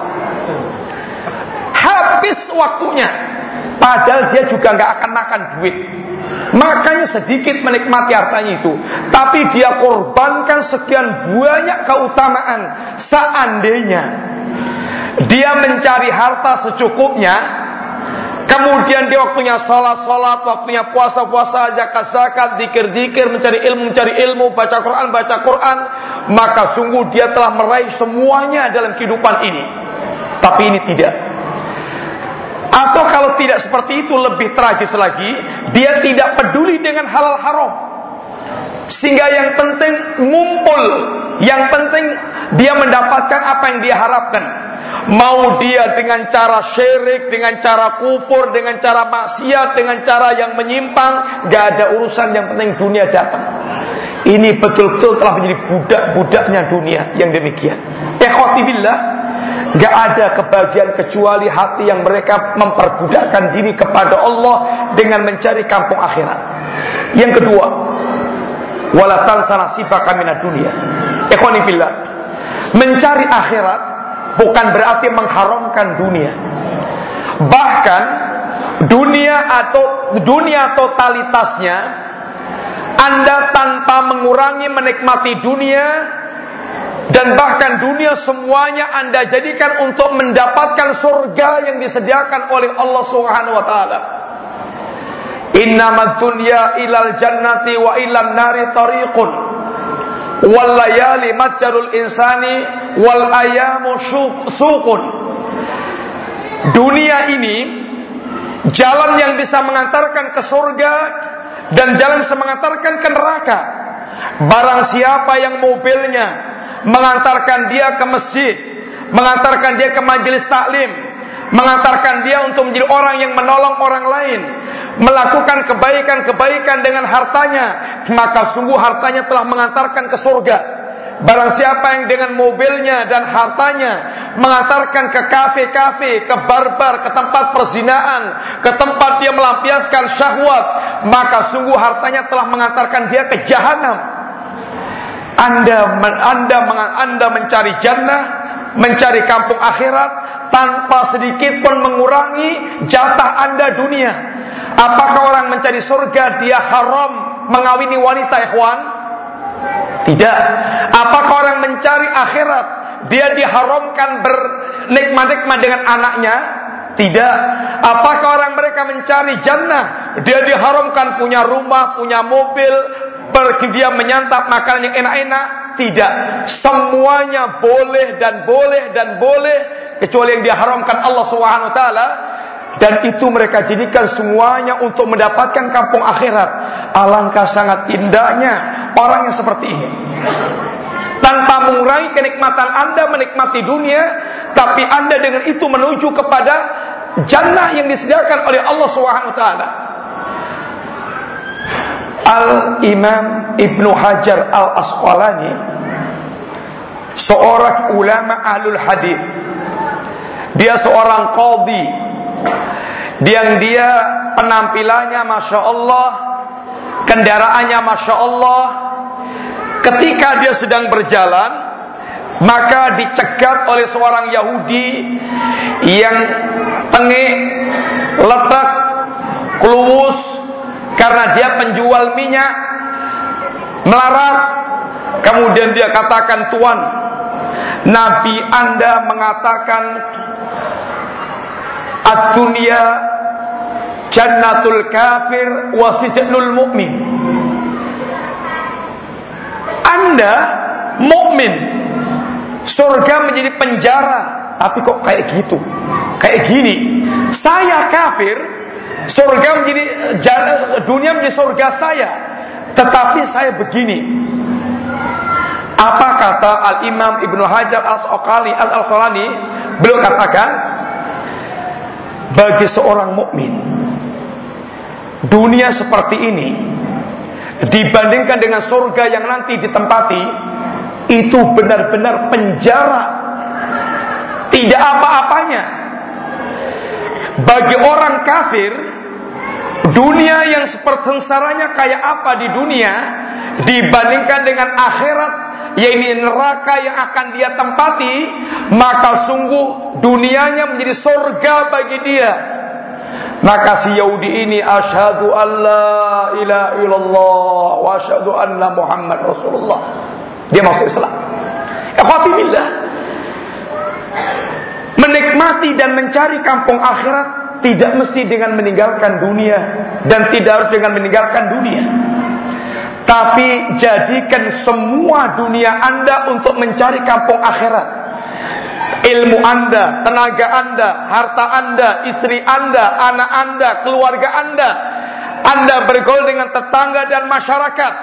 Habis waktunya. Padahal dia juga nggak akan makan duit. Makanya sedikit menikmati hartanya itu. Tapi dia korbankan sekian banyak keutamaan. Seandainya dia mencari harta secukupnya, Kemudian dia waktunya salat-salat, waktunya puasa-puasa, zakat-zakat, dikir-dikir, mencari ilmu, mencari ilmu, baca Quran, baca Quran. Maka sungguh dia telah meraih semuanya dalam kehidupan ini. Tapi ini tidak. Atau kalau tidak seperti itu lebih tragis lagi, dia tidak peduli dengan halal haram. Sehingga yang penting ngumpul, yang penting dia mendapatkan apa yang dia harapkan. Mau dia dengan cara syirik, dengan cara kufur, dengan cara maksiat, dengan cara yang menyimpang, gak ada urusan yang penting dunia datang. Ini betul-betul telah menjadi budak-budaknya dunia yang demikian. Ikhwati billah, gak ada kebahagiaan kecuali hati yang mereka memperbudakkan diri kepada Allah dengan mencari kampung akhirat. Yang kedua, wala tansa nasibaka minad dunia. Ikhwani billah, mencari akhirat bukan berarti mengharamkan dunia. Bahkan dunia atau dunia totalitasnya Anda tanpa mengurangi menikmati dunia dan bahkan dunia semuanya Anda jadikan untuk mendapatkan surga yang disediakan oleh Allah Subhanahu wa taala. Innamad dunya ilal jannati wa ilan nari tariqun wal layali insani wal ayamu dunia ini jalan yang bisa mengantarkan ke surga dan jalan bisa mengantarkan ke neraka. Barang siapa yang mobilnya mengantarkan dia ke masjid, mengantarkan dia ke majelis taklim, mengantarkan dia untuk menjadi orang yang menolong orang lain, melakukan kebaikan-kebaikan dengan hartanya, maka sungguh hartanya telah mengantarkan ke surga. Barang siapa yang dengan mobilnya dan hartanya mengantarkan ke kafe-kafe, ke barbar, ke tempat perzinaan, ke tempat dia melampiaskan syahwat, maka sungguh hartanya telah mengantarkan dia ke jahanam. Anda Anda Anda mencari jannah, mencari kampung akhirat tanpa sedikit pun mengurangi jatah Anda dunia. Apakah orang mencari surga dia haram mengawini wanita ikhwan? Tidak. Apakah orang mencari akhirat dia diharamkan bernikmat-nikmat dengan anaknya? Tidak. Apakah orang mereka mencari jannah dia diharamkan punya rumah, punya mobil, pergi dia menyantap makanan yang enak-enak? Tidak. Semuanya boleh dan boleh dan boleh kecuali yang diharamkan Allah Subhanahu wa taala dan itu mereka jadikan semuanya untuk mendapatkan kampung akhirat. Alangkah sangat indahnya orang yang seperti ini. Tanpa mengurangi kenikmatan Anda menikmati dunia, tapi Anda dengan itu menuju kepada jannah yang disediakan oleh Allah Subhanahu taala. Al-Imam Ibnu Hajar Al-Asqalani seorang ulama ahlul hadis. Dia seorang qadhi yang dia penampilannya Masya Allah kendaraannya Masya Allah ketika dia sedang berjalan maka dicegat oleh seorang Yahudi yang tengik letak keluwus karena dia penjual minyak melarat kemudian dia katakan tuan Nabi anda mengatakan Ad-dunya jannatul kafir wa mu'min. Anda mukmin, surga menjadi penjara, tapi kok kayak gitu? Kayak gini. Saya kafir, surga menjadi dunia menjadi surga saya, tetapi saya begini. Apa kata Al Imam Ibnu Hajar Al Asqalani Al Asqalani? Beliau katakan, bagi seorang mukmin dunia seperti ini dibandingkan dengan surga yang nanti ditempati itu benar-benar penjara tidak apa-apanya bagi orang kafir dunia yang seperti sengsaranya kayak apa di dunia dibandingkan dengan akhirat yaitu neraka yang akan dia tempati, maka sungguh dunianya menjadi surga bagi dia. Maka si Yahudi ini asyhadu alla ilaha illallah wa asyhadu anna Muhammad Rasulullah. Dia masuk Islam. Ikhwatillah. Menikmati dan mencari kampung akhirat tidak mesti dengan meninggalkan dunia dan tidak harus dengan meninggalkan dunia. Tapi jadikan semua dunia Anda untuk mencari kampung akhirat. Ilmu Anda, tenaga Anda, harta Anda, istri Anda, anak Anda, keluarga Anda. Anda bergaul dengan tetangga dan masyarakat.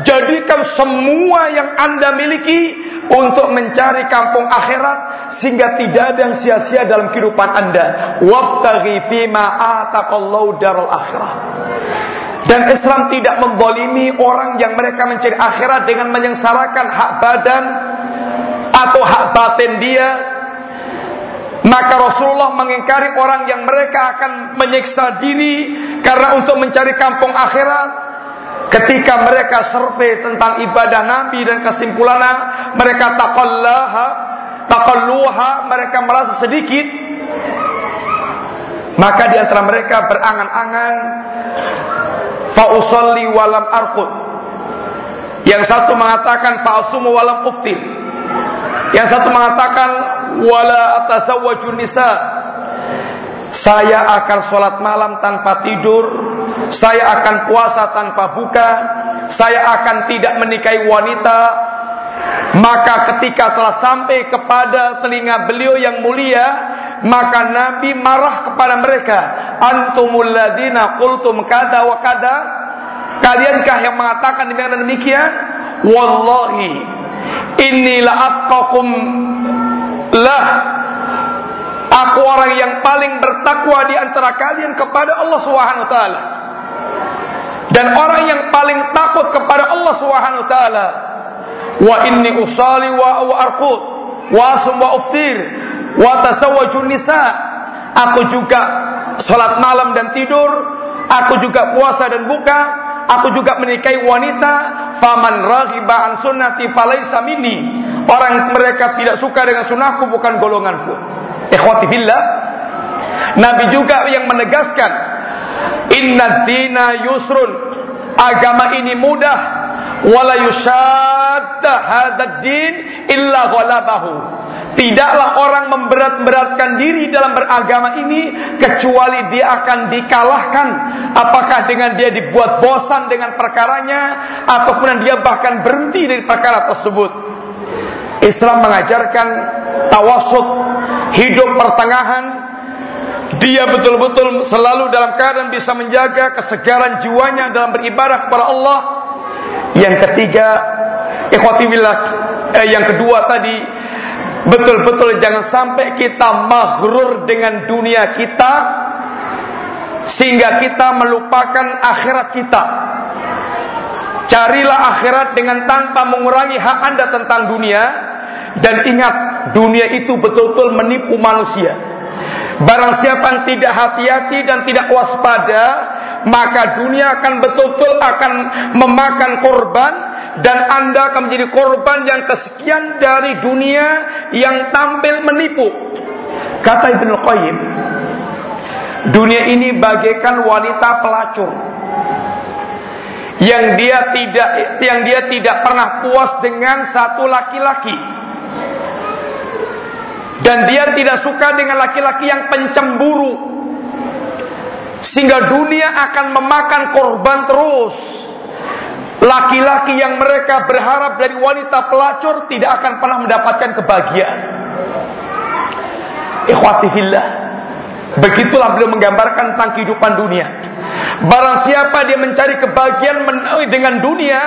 Jadikan semua yang Anda miliki untuk mencari kampung akhirat sehingga tidak ada yang sia-sia dalam kehidupan Anda. Wabtaghi fima ataqallahu daral akhirah. Dan Islam tidak membolimi orang yang mereka mencari akhirat dengan menyengsarakan hak badan atau hak batin dia. Maka Rasulullah mengingkari orang yang mereka akan menyiksa diri karena untuk mencari kampung akhirat. Ketika mereka survei tentang ibadah Nabi dan kesimpulannya mereka taqallaha, taqalluha, mereka merasa sedikit. Maka di antara mereka berangan-angan fa usalli walam arqud. Yang satu mengatakan fa walam uftir. Yang satu mengatakan wala atasawwaju nisa. Saya akan sholat malam tanpa tidur, saya akan puasa tanpa buka, saya akan tidak menikahi wanita, maka ketika telah sampai kepada telinga beliau yang mulia, maka Nabi marah kepada mereka. Antumul ladina kada wa kada. Kaliankah yang mengatakan demikian demikian? Wallahi Inilah atqakum lah Aku orang yang paling bertakwa di antara kalian kepada Allah Subhanahu taala. Dan orang yang paling takut kepada Allah Subhanahu taala. Wa inni usali wa arqud wa asum wa uftir wa tasawwaju nisa. Aku juga salat malam dan tidur, aku juga puasa dan buka, aku juga menikahi wanita. Faman raghiba an sunnati falaysa minni. Orang mereka tidak suka dengan sunnahku bukan golonganku. Ikhwati billah. Nabi juga yang menegaskan Inna dina yusrun Agama ini mudah Wala yushadda hadad din illa ghalabahu Tidaklah orang memberat-beratkan diri dalam beragama ini kecuali dia akan dikalahkan. Apakah dengan dia dibuat bosan dengan perkaranya ataupun dia bahkan berhenti dari perkara tersebut. Islam mengajarkan tawasud, hidup pertengahan. Dia betul-betul selalu dalam keadaan bisa menjaga kesegaran jiwanya dalam beribadah kepada Allah. Yang ketiga, ikhwati billah, eh, yang kedua tadi betul-betul jangan sampai kita maghrur dengan dunia kita sehingga kita melupakan akhirat kita. Carilah akhirat dengan tanpa mengurangi hak Anda tentang dunia dan ingat, dunia itu betul-betul menipu manusia. Barang siapa yang tidak hati-hati dan tidak waspada, maka dunia akan betul-betul akan memakan korban dan Anda akan menjadi korban yang kesekian dari dunia yang tampil menipu. Kata Ibnu Qayyim, dunia ini bagaikan wanita pelacur yang dia tidak yang dia tidak pernah puas dengan satu laki-laki dan dia tidak suka dengan laki-laki yang pencemburu. Sehingga dunia akan memakan korban terus. Laki-laki yang mereka berharap dari wanita pelacur tidak akan pernah mendapatkan kebahagiaan. Ikhwati fillah begitulah beliau menggambarkan tentang kehidupan dunia. Barang siapa dia mencari kebahagiaan dengan dunia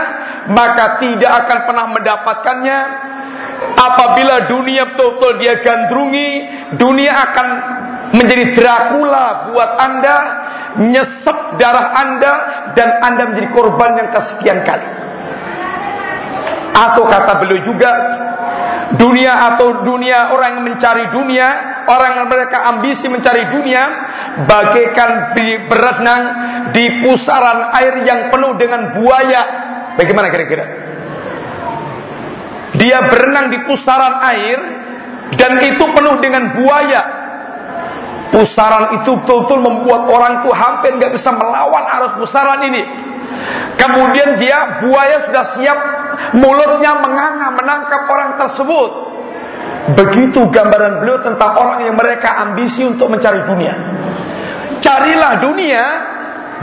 maka tidak akan pernah mendapatkannya Apabila dunia betul-betul dia gandrungi, dunia akan menjadi Dracula buat Anda, nyesep darah Anda dan Anda menjadi korban yang kesekian kali. Atau kata beliau juga, dunia atau dunia orang yang mencari dunia, orang yang mereka ambisi mencari dunia, bagaikan berenang di pusaran air yang penuh dengan buaya. Bagaimana kira-kira? Dia berenang di pusaran air dan itu penuh dengan buaya. Pusaran itu betul-betul membuat orang itu hampir nggak bisa melawan arus pusaran ini. Kemudian dia buaya sudah siap mulutnya menganga menangkap orang tersebut. Begitu gambaran beliau tentang orang yang mereka ambisi untuk mencari dunia. Carilah dunia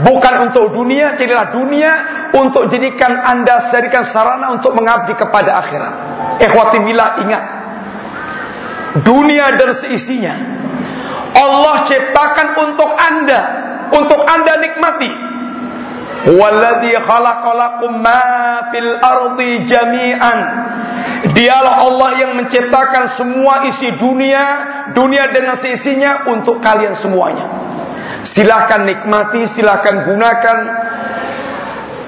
Bukan untuk dunia, jadilah dunia untuk jadikan anda jadikan sarana untuk mengabdi kepada akhirat. Ikhwati bila ingat. Dunia dan seisinya. Allah ciptakan untuk anda. Untuk anda nikmati. Walladhi khalaqalakum ma fil ardi jami'an. Dialah Allah yang menciptakan semua isi dunia, dunia dengan seisinya untuk kalian semuanya. Silahkan nikmati, silahkan gunakan.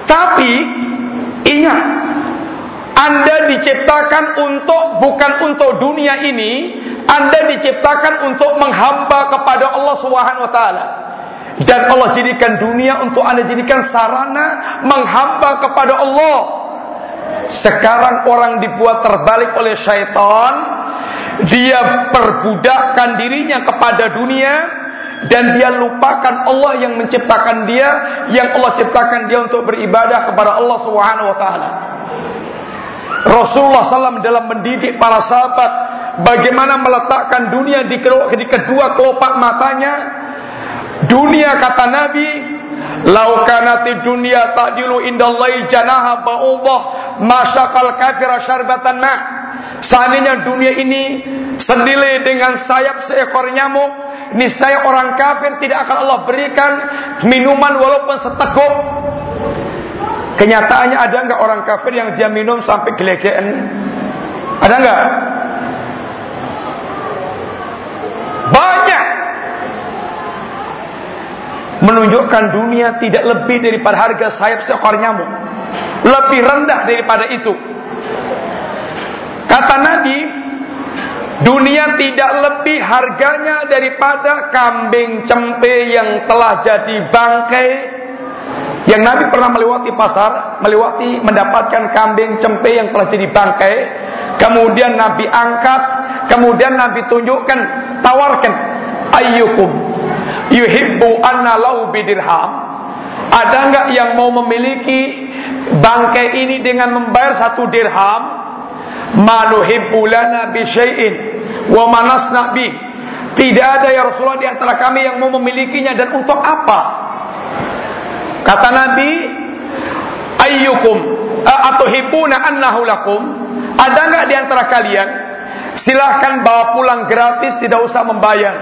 Tapi ingat, Anda diciptakan untuk bukan untuk dunia ini, Anda diciptakan untuk menghamba kepada Allah Subhanahu. Dan Allah jadikan dunia untuk Anda jadikan sarana menghamba kepada Allah. Sekarang orang dibuat terbalik oleh syaitan, dia perbudakkan dirinya kepada dunia, dan dia lupakan Allah yang menciptakan dia, yang Allah ciptakan dia untuk beribadah kepada Allah Subhanahu wa taala. Rasulullah SAW dalam mendidik para sahabat bagaimana meletakkan dunia di kedua kelopak matanya. Dunia kata Nabi, "Lau kanati dunia ta'dilu indallahi janaha ba'udah, masyaqal kafira syarbatan ma." Seandainya dunia ini senilai dengan sayap seekor nyamuk, niscaya orang kafir tidak akan Allah berikan minuman walaupun seteguk. Kenyataannya ada nggak orang kafir yang dia minum sampai gelegean? Ada enggak? Banyak menunjukkan dunia tidak lebih daripada harga sayap seekor nyamuk. Lebih rendah daripada itu. Kata Nabi, dunia tidak lebih harganya daripada kambing cempe yang telah jadi bangkai. Yang Nabi pernah melewati pasar, melewati mendapatkan kambing cempe yang telah jadi bangkai. Kemudian Nabi angkat, kemudian Nabi tunjukkan, tawarkan, ayyukum yuhibbu anna lahu bidirham ada enggak yang mau memiliki bangkai ini dengan membayar satu dirham manuhibbu lana bi syai'in wa manasna bi. Tidak ada ya Rasulullah di antara kami yang mau memilikinya. Dan untuk apa? Kata Nabi ayyukum atau hibuna annahu lakum? Ada enggak di antara kalian? Silahkan bawa pulang gratis tidak usah membayar.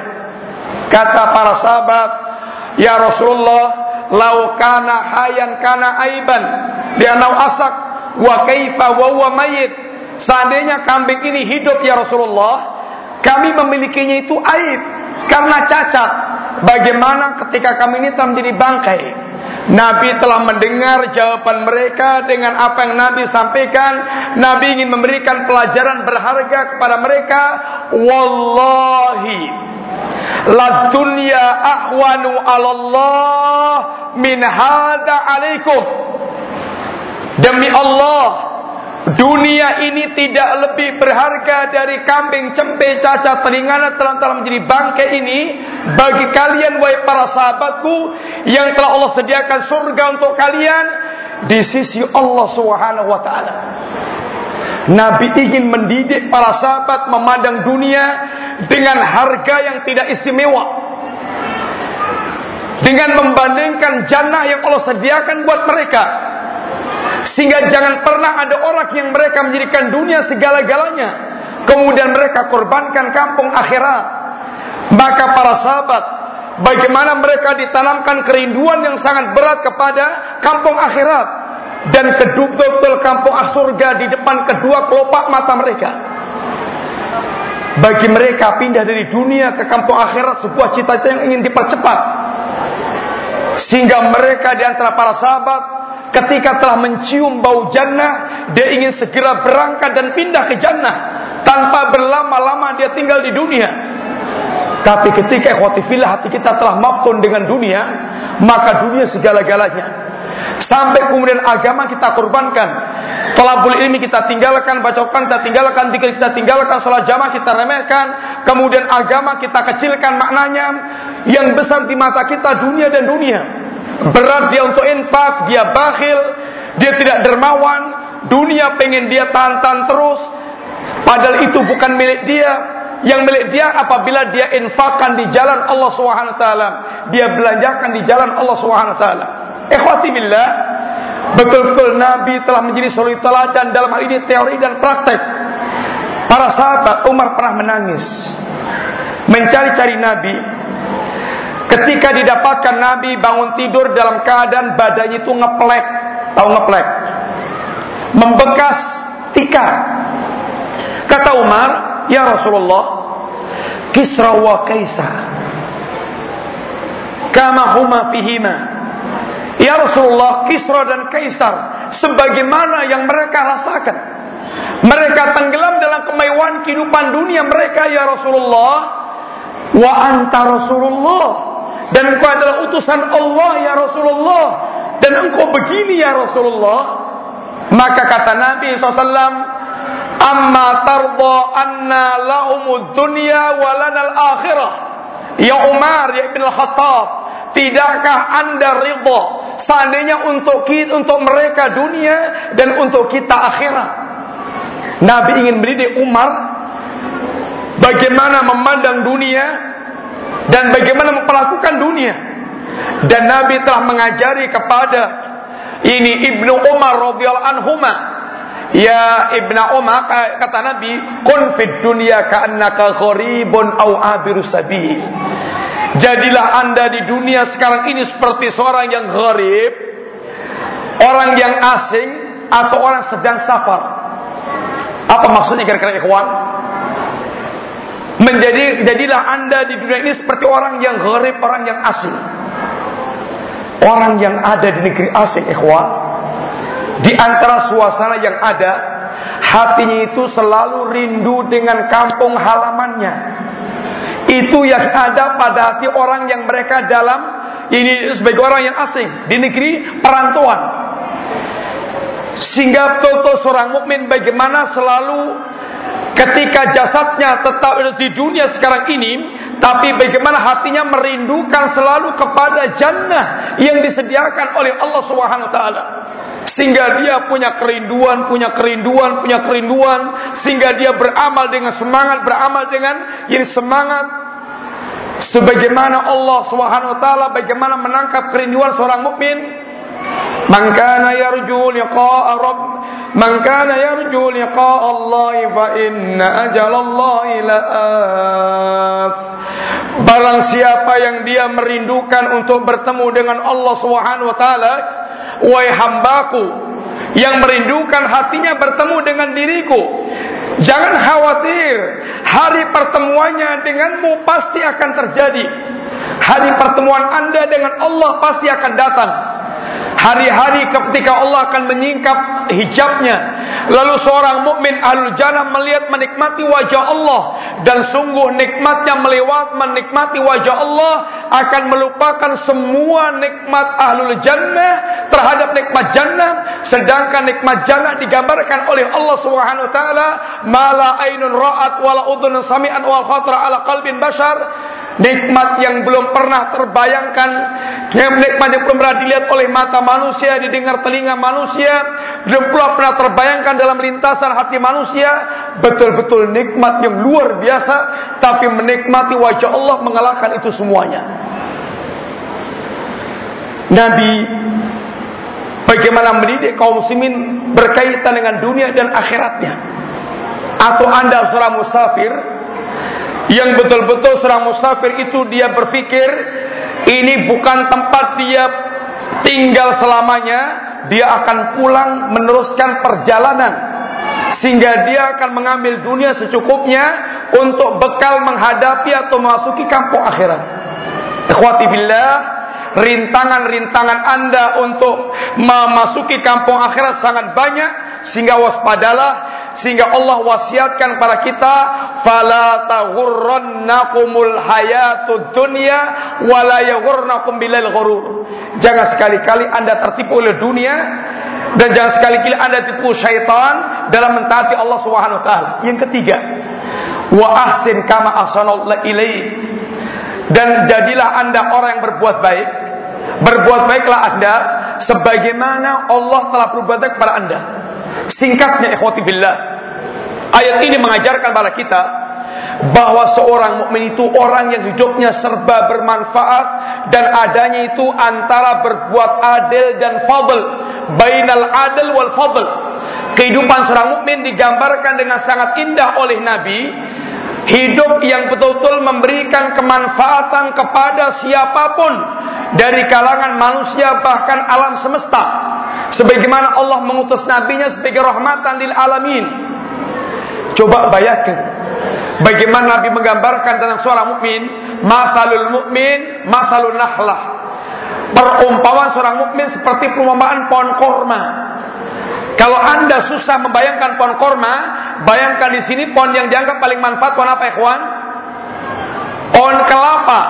Kata para sahabat, "Ya Rasulullah, lau kana hayan kana aiban, dia nau asak wa kaifa wa huwa mayit." Seandainya kambing ini hidup ya Rasulullah, kami memilikinya itu aib karena cacat. Bagaimana ketika kami ini telah menjadi bangkai? Nabi telah mendengar jawaban mereka dengan apa yang Nabi sampaikan. Nabi ingin memberikan pelajaran berharga kepada mereka. Wallahi La dunya ahwanu Allah min hada alaikum. Demi Allah, dunia ini tidak lebih berharga dari kambing, cempe, cacat, telinga telah telah menjadi bangkai ini bagi kalian wahai para sahabatku yang telah Allah sediakan surga untuk kalian di sisi Allah Subhanahu wa taala. Nabi ingin mendidik para sahabat memandang dunia dengan harga yang tidak istimewa. Dengan membandingkan jannah yang Allah sediakan buat mereka. Sehingga jangan pernah ada orang yang mereka menjadikan dunia segala-galanya. Kemudian mereka korbankan kampung akhirat. Maka para sahabat, bagaimana mereka ditanamkan kerinduan yang sangat berat kepada kampung akhirat dan kedua betul kampung surga di depan kedua kelopak mata mereka. Bagi mereka pindah dari dunia ke kampung akhirat sebuah cita-cita yang ingin dipercepat. Sehingga mereka di antara para sahabat ketika telah mencium bau jannah, dia ingin segera berangkat dan pindah ke jannah tanpa berlama-lama dia tinggal di dunia. Tapi ketika ikhwatifillah hati kita telah maftun dengan dunia, maka dunia segala-galanya. Sampai kemudian agama kita korbankan. Talabul ilmi kita tinggalkan, bacakan kita tinggalkan, dikir kita tinggalkan, sholat jamaah kita remehkan, kemudian agama kita kecilkan maknanya, yang besar di mata kita dunia dan dunia. Berat dia untuk infak, dia bakhil, dia tidak dermawan, dunia pengen dia tahan terus, padahal itu bukan milik dia, yang milik dia apabila dia infakkan di jalan Allah taala, dia belanjakan di jalan Allah Subhanahu taala. Ikhwati billah, betul-betul Nabi telah menjadi suri teladan dalam hal ini teori dan praktek. Para sahabat Umar pernah menangis mencari-cari Nabi. Ketika didapatkan Nabi bangun tidur dalam keadaan badannya itu ngeplek, tahu ngeplek, membekas tikar. Kata Umar, ya Rasulullah, Kisra wa Kaisar, kama huma fihima Ya Rasulullah, Kisra dan Kaisar sebagaimana yang mereka rasakan. Mereka tenggelam dalam kemewahan kehidupan dunia mereka ya Rasulullah. Wa anta Rasulullah dan engkau adalah utusan Allah ya Rasulullah dan engkau begini ya Rasulullah. Maka kata Nabi SAW, Amma tarda anna lahumud dunya walanal akhirah. Ya Umar, ya Ibn Khattab, tidakkah anda ridha seandainya untuk kita, untuk mereka dunia dan untuk kita akhirat. Nabi ingin mendidik Umar bagaimana memandang dunia dan bagaimana memperlakukan dunia. Dan Nabi telah mengajari kepada ini Ibnu Umar radhiyallahu anhuma Ya Ibnu Umar kata Nabi, "Kun fid dunya ka'annaka gharibun aw abiru sabil." Jadilah anda di dunia sekarang ini seperti seorang yang gharib, orang yang asing, atau orang sedang safar. Apa maksudnya kira-kira ikhwan? Menjadi jadilah anda di dunia ini seperti orang yang gharib, orang yang asing. Orang yang ada di negeri asing, ikhwan. Di antara suasana yang ada, hatinya itu selalu rindu dengan kampung halamannya. Itu yang ada pada hati orang yang mereka dalam ini sebagai orang yang asing di negeri perantauan. Sehingga betul-betul seorang mukmin bagaimana selalu ketika jasadnya tetap di dunia sekarang ini, tapi bagaimana hatinya merindukan selalu kepada jannah yang disediakan oleh Allah Subhanahu taala. Sehingga dia punya kerinduan, punya kerinduan, punya kerinduan, sehingga dia beramal dengan semangat, beramal dengan yang semangat sebagaimana Allah Subhanahu wa taala bagaimana menangkap kerinduan seorang mukmin. Man kana yarju liqa'a rabb Man kana yarju liqa Allah fa inna ajalallahi la'at. Barang siapa yang dia merindukan untuk bertemu dengan Allah Subhanahu wa taala, wahai hambaku yang merindukan hatinya bertemu dengan diriku, jangan khawatir, hari pertemuannya denganmu pasti akan terjadi. Hari pertemuan Anda dengan Allah pasti akan datang. Hari-hari ketika Allah akan menyingkap hijabnya. Lalu seorang mukmin ahlul jannah melihat menikmati wajah Allah. Dan sungguh nikmatnya melewat menikmati wajah Allah akan melupakan semua nikmat ahlul jannah terhadap nikmat jannah. Sedangkan nikmat jannah digambarkan oleh Allah taala mala ainun ra'at wala udhun sami'an wal khatra ala qalbin bashar nikmat yang belum pernah terbayangkan, nikmat yang belum pernah dilihat oleh mata manusia, didengar telinga manusia, belum pernah terbayangkan dalam lintasan hati manusia, betul-betul nikmat yang luar biasa, tapi menikmati wajah Allah mengalahkan itu semuanya. Nabi bagaimana mendidik kaum muslimin berkaitan dengan dunia dan akhiratnya. Atau Anda seorang musafir yang betul-betul seorang musafir itu dia berpikir ini bukan tempat dia tinggal selamanya, dia akan pulang meneruskan perjalanan sehingga dia akan mengambil dunia secukupnya untuk bekal menghadapi atau memasuki kampung akhirat. Ikhwati billah, rintangan-rintangan Anda untuk memasuki kampung akhirat sangat banyak sehingga waspadalah sehingga Allah wasiatkan kepada kita fala taghurrannakumul hayatud dunya wala yaghurnakum bilal ghurur. Jangan sekali-kali Anda tertipu oleh dunia dan jangan sekali-kali Anda tipu syaitan dalam mentaati Allah Subhanahu wa taala. Yang ketiga wa ahsin kama ahsanallahu ilaik dan jadilah Anda orang yang berbuat baik. Berbuat baiklah Anda sebagaimana Allah telah berbuat baik kepada Anda Singkatnya ikhwati billah. Ayat ini mengajarkan kepada kita bahwa seorang mukmin itu orang yang hidupnya serba bermanfaat dan adanya itu antara berbuat adil dan fadl, bainal adil wal fadl. Kehidupan seorang mukmin digambarkan dengan sangat indah oleh Nabi hidup yang betul-betul memberikan kemanfaatan kepada siapa pun dari kalangan manusia bahkan alam semesta sebagaimana Allah mengutus nabinya sebagai rahmatan lil alamin. Coba bayangkan. Bagaimana nabi menggambarkan tentang seorang mukmin. Masalul mukmin masalul nahlah perumpamaan seorang mukmin seperti perumpamaan pohon korma. Kalau anda susah membayangkan pohon korma bayangkan di sini pohon yang dianggap paling manfaat pohon apa ikhwan? Pohon kelapa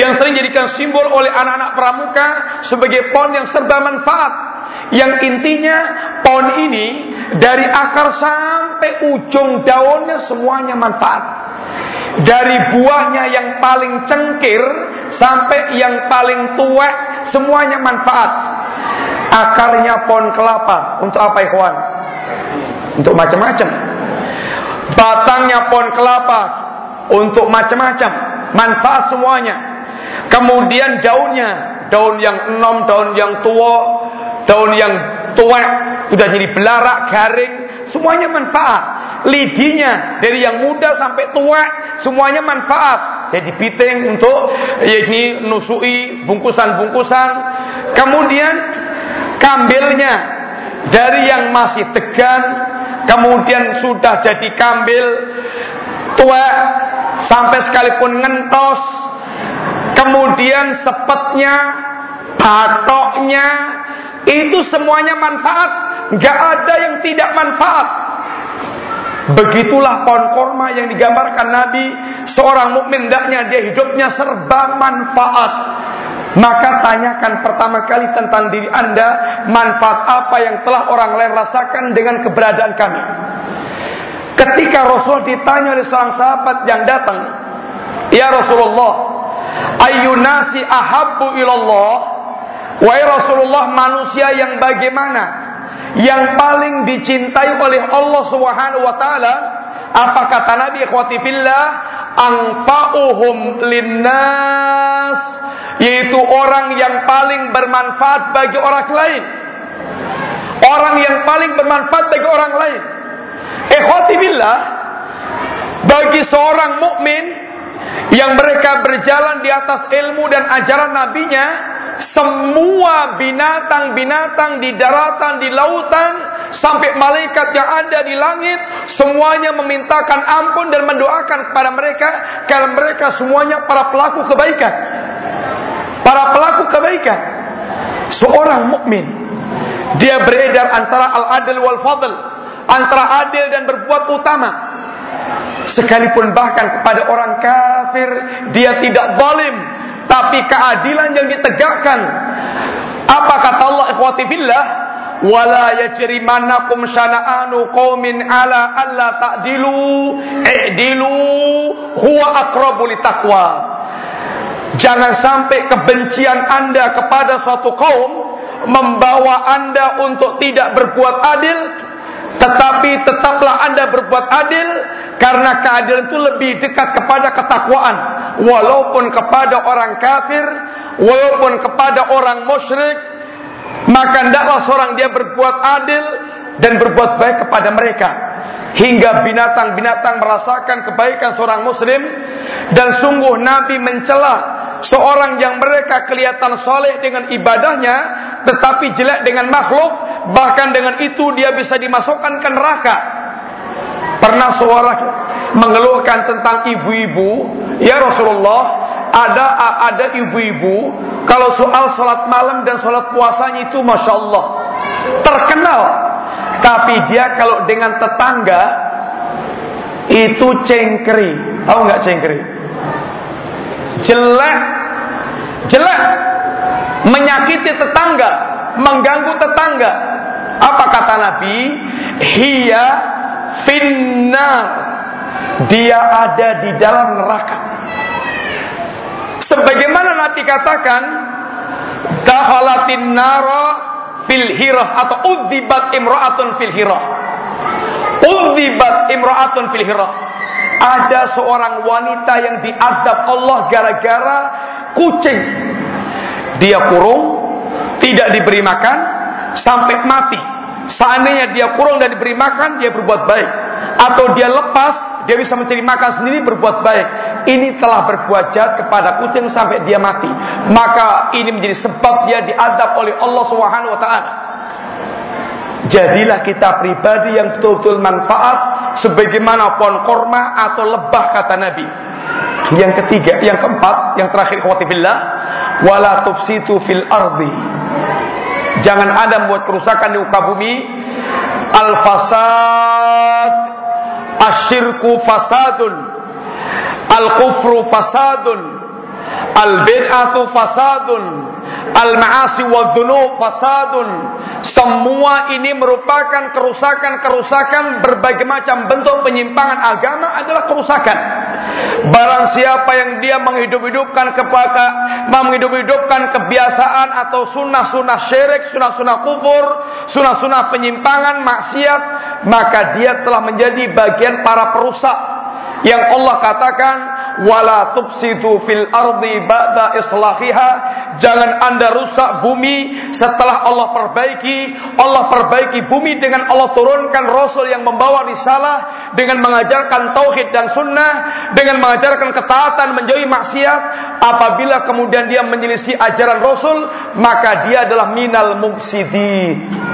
yang sering dijadikan simbol oleh anak-anak pramuka sebagai pohon yang serba manfaat yang intinya pohon ini dari akar sampai ujung daunnya semuanya manfaat. Dari buahnya yang paling cengkir sampai yang paling tua semuanya manfaat. Akarnya pohon kelapa untuk apa ikhwan? Untuk macam-macam. Batangnya pohon kelapa untuk macam-macam, manfaat semuanya. Kemudian daunnya, daun yang enom, daun yang tua, daun yang tua sudah jadi belarak, garing, semuanya manfaat. Lidinya dari yang muda sampai tua semuanya manfaat. Jadi piting untuk ya ini nusui bungkusan-bungkusan. Kemudian kambilnya dari yang masih tegan kemudian sudah jadi kambil tua sampai sekalipun ngentos kemudian sepetnya batoknya itu semuanya manfaat. Nggak ada yang tidak manfaat. Begitulah pohon korma yang digambarkan Nabi. Seorang mukmin hendaknya dia hidupnya serba manfaat. Maka tanyakan pertama kali tentang diri anda Manfaat apa yang telah orang lain rasakan dengan keberadaan kami? Ketika Rasul ditanya oleh seorang sahabat yang datang Ya Rasulullah Ayunasi ahabbu ilallah Wahai Rasulullah manusia yang bagaimana? Yang paling dicintai oleh Allah Subhanahu wa taala apa kata Nabi ikhwati fillah? Anfa'uhum linnas yaitu orang yang paling bermanfaat bagi orang lain. Orang yang paling bermanfaat bagi orang lain. Ikhwati fillah bagi seorang mukmin yang mereka berjalan di atas ilmu dan ajaran nabinya semua binatang-binatang di daratan, di lautan, sampai malaikat yang ada di langit, semuanya memintakan ampun dan mendoakan kepada mereka, karena mereka semuanya para pelaku kebaikan. Para pelaku kebaikan. Seorang mukmin dia beredar antara al-adil wal fadl, antara adil dan berbuat utama. Sekalipun bahkan kepada orang kafir dia tidak zalim, tapi keadilan yang ditegakkan. Apa kata Allah ikhwati fillah? Wala yajrimannakum syana'anu qaumin ala alla ta'dilu i'dilu huwa aqrabu litaqwa. Jangan sampai kebencian Anda kepada suatu kaum membawa Anda untuk tidak berbuat adil tetapi tetaplah Anda berbuat adil karena keadilan itu lebih dekat kepada ketakwaan. Walaupun kepada orang kafir walaupun kepada orang musyrik maka hendaklah seorang dia berbuat adil dan berbuat baik kepada mereka. Hingga binatang-binatang merasakan kebaikan seorang muslim dan sungguh nabi mencela seorang yang mereka kelihatan soleh dengan ibadahnya tetapi jelek dengan makhluk bahkan dengan itu dia bisa dimasukkan ke neraka Pernah seorang mengeluhkan tentang ibu-ibu, ya Rasulullah, ada ada ibu-ibu kalau soal sholat malam dan sholat puasanya itu masya Allah terkenal, tapi dia kalau dengan tetangga itu cengkeri, tahu nggak cengkeri? Jelek, jelek, menyakiti tetangga, mengganggu tetangga. Apa kata Nabi? Hiya finnar. Dia ada di dalam neraka. Sebagaimana Nabi katakan dakhalatin nara fil hirah atau udzibat imra'atun fil hirah. Udzibat imra'atun fil hirah. Ada seorang wanita yang diadab Allah gara-gara kucing. Dia kurung tidak diberi makan sampai mati Seandainya dia kurung dan diberi makan, dia berbuat baik. Atau dia lepas, dia bisa mencari makan sendiri berbuat baik. Ini telah berbuat jahat kepada kucing sampai dia mati. Maka ini menjadi sebab dia diadab oleh Allah Subhanahu wa taala. Jadilah kita pribadi yang betul-betul manfaat sebagaimana pohon korma atau lebah kata Nabi. Yang ketiga, yang keempat, yang terakhir khawatibillah, wala tufsitu fil ardi Jangan ada membuat kerusakan di muka bumi. Al-fasad. Asyirku fasadun. Al-kufru fasadun Al-bid'atu fasadun. Al-ma'asi wa dhunub fasadun. Semua ini merupakan kerusakan-kerusakan berbagai macam bentuk penyimpangan agama adalah kerusakan. Barang siapa yang dia menghidup-hidupkan kepada menghidup-hidupkan kebiasaan atau sunnah-sunnah syirik, sunnah-sunnah kufur, sunnah-sunnah penyimpangan, maksiat, maka dia telah menjadi bagian para perusak yang Allah katakan wala tufsidu fil ardi ba'da islahiha. Jangan Anda rusak bumi setelah Allah perbaiki. Allah perbaiki bumi dengan Allah turunkan rasul yang membawa risalah dengan mengajarkan tauhid dan sunnah dengan mengajarkan ketaatan menjauhi maksiat. Apabila kemudian dia menyelisih ajaran rasul maka dia adalah minal mufsidin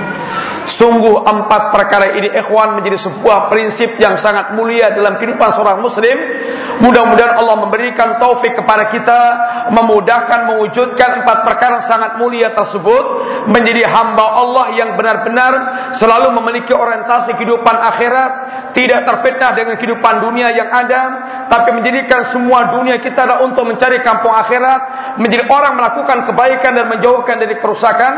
Sungguh empat perkara ini ikhwan menjadi sebuah prinsip yang sangat mulia dalam kehidupan seorang muslim. Mudah-mudahan Allah memberikan taufik kepada kita memudahkan mewujudkan empat perkara sangat mulia tersebut menjadi hamba Allah yang benar-benar selalu memiliki orientasi kehidupan akhirat, tidak terfitnah dengan kehidupan dunia yang ada, tapi menjadikan semua dunia kita adalah untuk mencari kampung akhirat, menjadi orang melakukan kebaikan dan menjauhkan dari kerusakan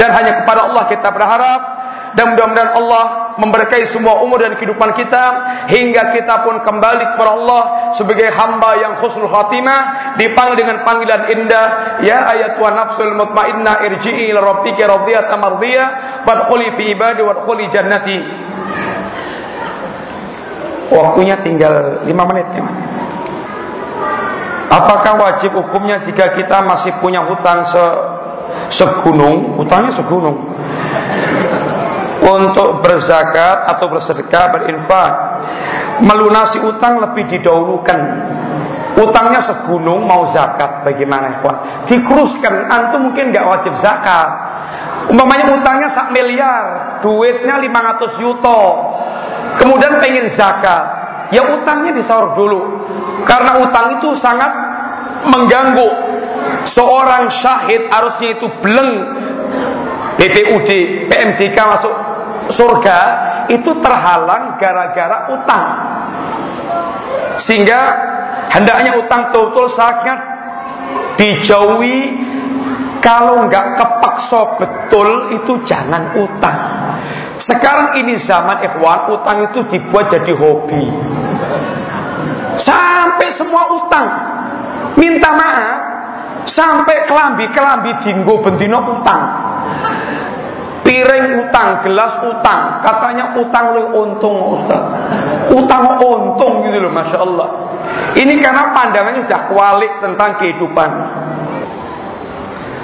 dan hanya kepada Allah kita berharap dan mudah-mudahan Allah memberkahi semua umur dan kehidupan kita hingga kita pun kembali kepada Allah sebagai hamba yang khusnul khatimah dipanggil dengan panggilan indah ya ayat wa nafsul mutmainnah irji'i ila rabbika radiyatan mardiyah fadkhuli fi ibadi wadkhuli jannati. Waktunya tinggal 5 menit ya Mas. Apakah wajib hukumnya jika kita masih punya hutang se segunung, hutangnya segunung untuk berzakat atau bersedekah berinfak melunasi utang lebih didahulukan. Utangnya segunung mau zakat bagaimana ikhwan? Dikuruskan antum mungkin nggak wajib zakat. Umpamanya utangnya sak miliar duitnya 500 yuto. Kemudian pengen zakat. Ya utangnya disaur dulu. Karena utang itu sangat mengganggu. Seorang syahid harusnya itu beleng. BPUD, PMDK masuk surga itu terhalang gara-gara utang. Sehingga hendaknya utang total sangat dijauhi kalau nggak kepaksa betul itu jangan utang. Sekarang ini zaman ikhwan utang itu dibuat jadi hobi. Sampai semua utang. Minta maaf sampai kelambi-kelambi dinggo bendino utang piring utang, gelas utang. Katanya utang lu untung Ustaz. Utang untung gitu loh, Masya Allah. Ini karena pandangannya sudah kualik tentang kehidupan.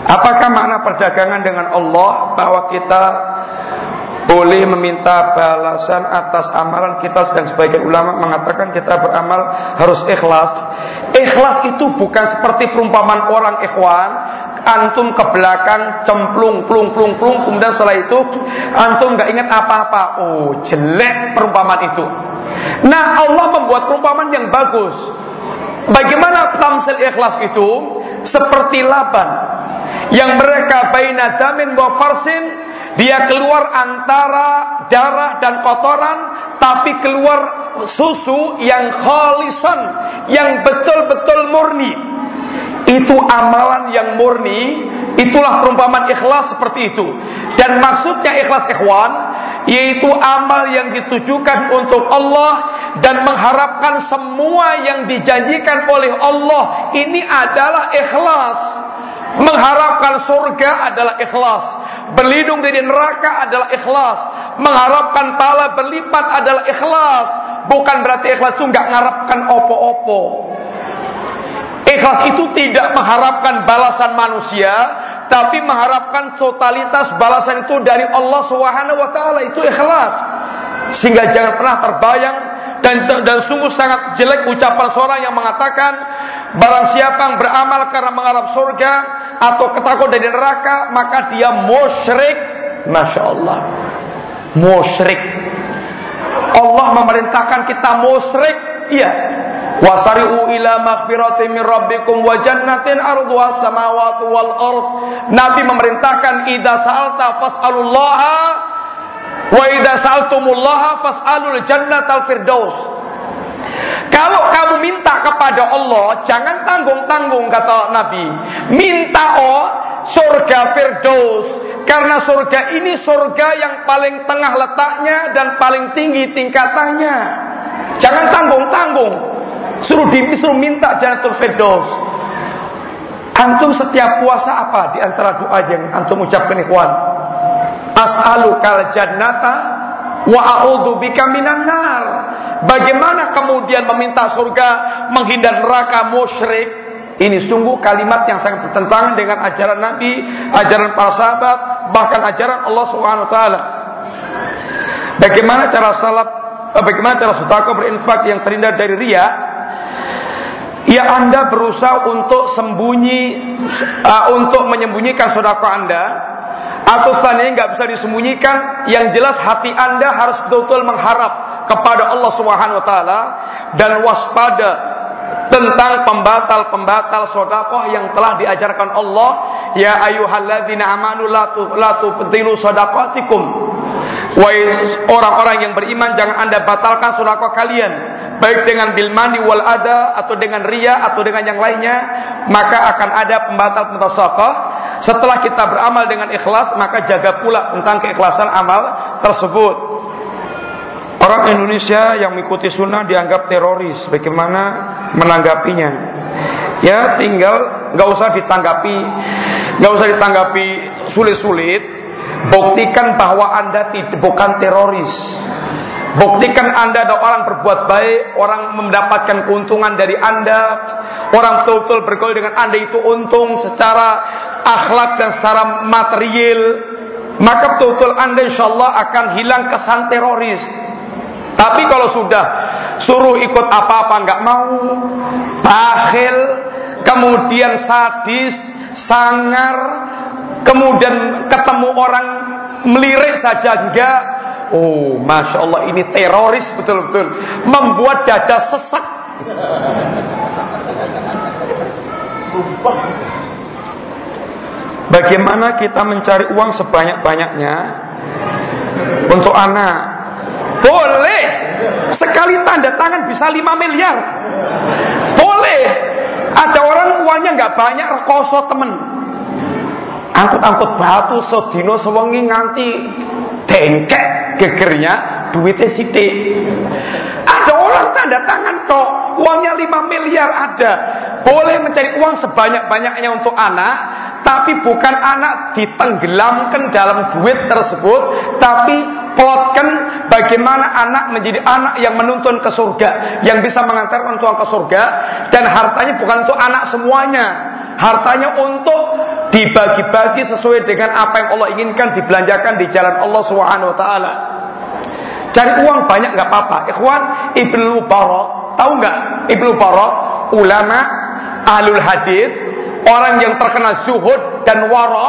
Apakah makna perdagangan dengan Allah bahwa kita boleh meminta balasan atas amalan kita sedang sebagai ulama mengatakan kita beramal harus ikhlas. Ikhlas itu bukan seperti perumpamaan orang ikhwan antum ke belakang cemplung plung plung plung. Kemudian setelah itu antum nggak ingat apa-apa. Oh jelek perumpamaan itu. Nah Allah membuat perumpamaan yang bagus. Bagaimana tamsil ikhlas itu? Seperti laban yang mereka baina damin wa farsin. Dia keluar antara darah dan kotoran tapi keluar susu yang khalisan yang betul-betul murni itu amalan yang murni, itulah perumpamaan ikhlas seperti itu. Dan maksudnya ikhlas ikhwan, yaitu amal yang ditujukan untuk Allah dan mengharapkan semua yang dijanjikan oleh Allah. Ini adalah ikhlas. Mengharapkan surga adalah ikhlas. Berlindung dari neraka adalah ikhlas. Mengharapkan pahala berlipat adalah ikhlas. Bukan berarti ikhlas itu nggak ngarapkan opo-opo. Ikhlas itu tidak mengharapkan balasan manusia, tapi mengharapkan totalitas balasan itu dari Allah Subhanahu wa taala. Itu ikhlas. Sehingga jangan pernah terbayang dan dan sungguh sangat jelek ucapan seorang yang mengatakan barang siapa yang beramal karena mengharap surga atau ketakut dari neraka, maka dia musyrik. Masya Allah. Musyrik. Allah memerintahkan kita musyrik. Iya, Wasari'u ila maghfirati min rabbikum wa jannatin arduha samawati wal ard. Nabi memerintahkan idza sa'alta fas'alullaha wa idza sa'altumullaha fas'alul jannatal firdaus. Kalau kamu minta kepada Allah, jangan tanggung-tanggung kata Nabi. Minta oh surga firdaus. Karena surga ini surga yang paling tengah letaknya dan paling tinggi tingkatannya. Jangan tanggung-tanggung. Suruh di, suruh minta Jannatul Firdaus. Antum setiap puasa apa di antara doa yang antum ucapkan ikhwan? As'alukal jannata wa a'udzu bika minan nar. Bagaimana kemudian meminta surga, menghindar neraka musyrik? Ini sungguh kalimat yang sangat bertentangan dengan ajaran Nabi, ajaran para sahabat, bahkan ajaran Allah Subhanahu wa taala. Bagaimana cara salat, bagaimana cara sedekah berinfak yang terhindar dari riya? Ya Anda berusaha untuk sembunyi uh, untuk menyembunyikan sedekah Anda atau seandainya nggak bisa disembunyikan, yang jelas hati anda harus betul-betul mengharap kepada Allah Subhanahu Wa Taala dan waspada tentang pembatal-pembatal sodakoh yang telah diajarkan Allah. Ya ayuhalladzina amanu la tubtilu sodakotikum. Wahai orang-orang yang beriman, jangan anda batalkan sodakoh kalian baik dengan bilmani wal ada atau dengan ria atau dengan yang lainnya maka akan ada pembatal pembatal sodakoh setelah kita beramal dengan ikhlas, maka jaga pula tentang keikhlasan amal tersebut. Orang Indonesia yang mengikuti sunnah dianggap teroris. Bagaimana menanggapinya? Ya tinggal nggak usah ditanggapi, nggak usah ditanggapi sulit-sulit. Buktikan bahwa anda bukan teroris. Buktikan anda adalah orang berbuat baik, orang mendapatkan keuntungan dari anda, orang betul-betul bergaul dengan anda itu untung secara akhlak dan secara material, maka betul-betul Anda insya Allah akan hilang kesan teroris. Tapi kalau sudah suruh ikut apa-apa nggak mau, bakhil, kemudian sadis, sangar, kemudian ketemu orang melirik saja enggak, oh masya Allah ini teroris betul-betul, membuat dada sesak. Bagaimana kita mencari uang sebanyak-banyaknya untuk anak? Boleh. Sekali tanda tangan bisa 5 miliar. Boleh. Ada orang uangnya nggak banyak, rekoso temen. Angkut-angkut batu sedino sewengi nganti dengkek gegernya duitnya sidik. Ada orang tanda tangan kok uangnya 5 miliar ada. Boleh mencari uang sebanyak-banyaknya untuk anak, tapi bukan anak ditenggelamkan dalam duit tersebut, tapi plotkan bagaimana anak menjadi anak yang menuntun ke surga, yang bisa mengantarkan tuang ke surga, dan hartanya bukan untuk anak semuanya, hartanya untuk dibagi-bagi sesuai dengan apa yang Allah inginkan dibelanjakan di jalan Allah Subhanahu wa taala. Cari uang banyak nggak apa-apa. Ikhwan Ibnu Barak, tahu nggak Ibnu Barak? Ulama ahlul hadis orang yang terkenal zuhud dan wara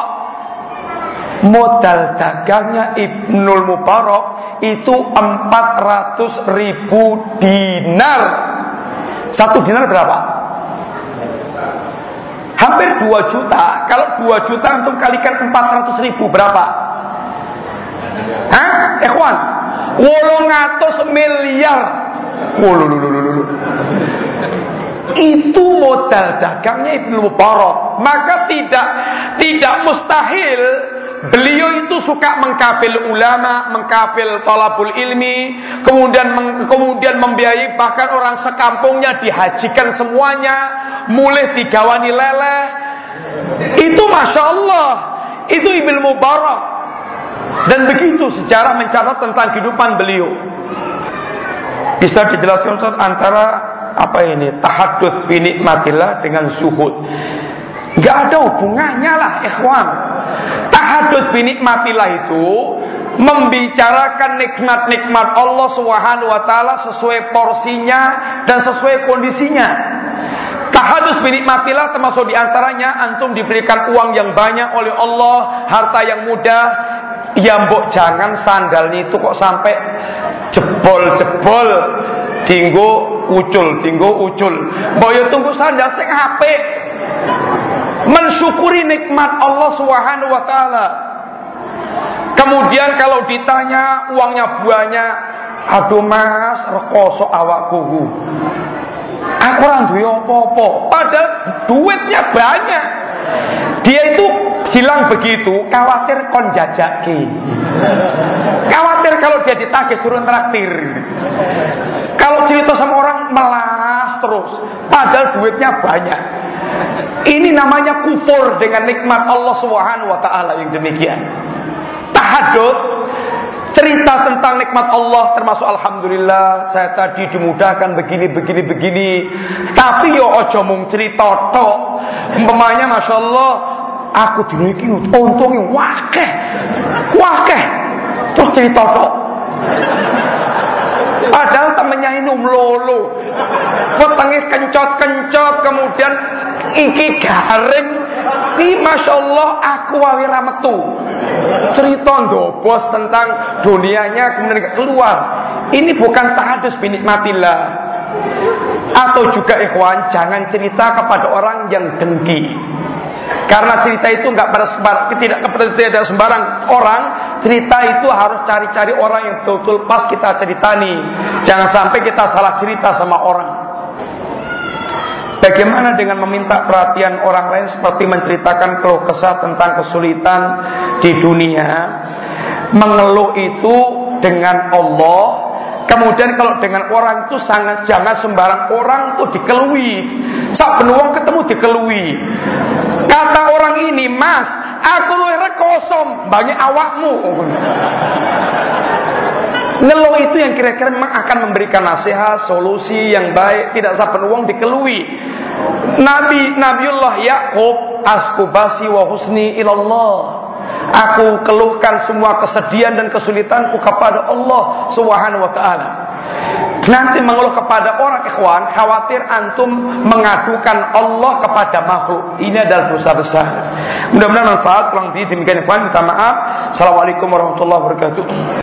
modal dagangnya Ibnul Mubarak itu 400 ribu dinar satu dinar berapa? Hampir 2 juta kalau 2 juta langsung kalikan 400 ribu berapa? Hah? Ikhwan 800 miliar Wulululululu itu modal dagangnya Ibnu Mubarak. Maka tidak tidak mustahil beliau itu suka mengkafil ulama, mengkafil talabul ilmi, kemudian meng, kemudian membiayai bahkan orang sekampungnya dihajikan semuanya, mulai digawani leleh. Itu masya Allah, itu Ibnu Mubarak. Dan begitu sejarah mencatat tentang kehidupan beliau. Bisa dijelaskan Ustaz antara apa ini tahadus fi nikmatillah dengan zuhud. Gak ada hubungannya lah ikhwan. Tahadus fi nikmatillah itu membicarakan nikmat-nikmat Allah Subhanahu wa taala sesuai porsinya dan sesuai kondisinya. Tahadus binikmatillah termasuk di antaranya antum diberikan uang yang banyak oleh Allah, harta yang mudah. Ya mbok jangan sandalnya itu kok sampai jebol-jebol tinggu ucul, tinggu ucul. Boyo tunggu sandal sing apik. Mensyukuri nikmat Allah Subhanahu wa taala. Kemudian kalau ditanya uangnya banyak, aduh Mas, rekoso awakku. Aku ora duwe apa-apa, padahal duitnya banyak. Dia itu bilang begitu, khawatir kon jajaki. Khawatir kalau dia ditagih suruh traktir. Kalau cerita sama orang melas terus, padahal duitnya banyak. Ini namanya kufur dengan nikmat Allah Subhanahu wa taala yang demikian. Tahadus cerita tentang nikmat Allah termasuk alhamdulillah saya tadi dimudahkan begini begini begini. Tapi yo ojo mung cerita tok. Umpamanya masya Allah aku diniki untungnya wakeh. Wakeh. Terus cerita tok padahal temennya ini umlolo wetenge kencot-kencot kemudian iki garing ini masya Allah aku wawi rametu cerita bos tentang dunianya kemudian keluar. Ini bukan tahadus binikmatillah. Atau juga ikhwan jangan cerita kepada orang yang dengki. Karena cerita itu nggak pada sembarang, tidak kepada sembarang orang. Cerita itu harus cari-cari orang yang betul-betul pas kita ceritani. Jangan sampai kita salah cerita sama orang. Bagaimana dengan meminta perhatian orang lain seperti menceritakan keluh kesah tentang kesulitan di dunia? Mengeluh itu dengan Allah. Kemudian kalau dengan orang itu sangat jangan sembarang orang itu dikelui. Saat penuang ketemu dikelui. Kata orang ini, Mas, aku lu kosong, banyak awakmu. Ngeluh itu yang kira-kira memang akan memberikan nasihat, solusi yang baik, tidak saben wong dikelui. Nabi Nabiullah Yakub askubasi wa husni ilallah. Aku keluhkan semua kesedihan dan kesulitanku kepada Allah Subhanahu wa taala. Nanti mengeluh kepada orang ikhwan, khawatir antum mengadukan Allah kepada makhluk. Ini adalah dosa besar. Mudah-mudahan manfaat kurang lebih demikian ikhwan, minta maaf. Assalamualaikum warahmatullahi wabarakatuh.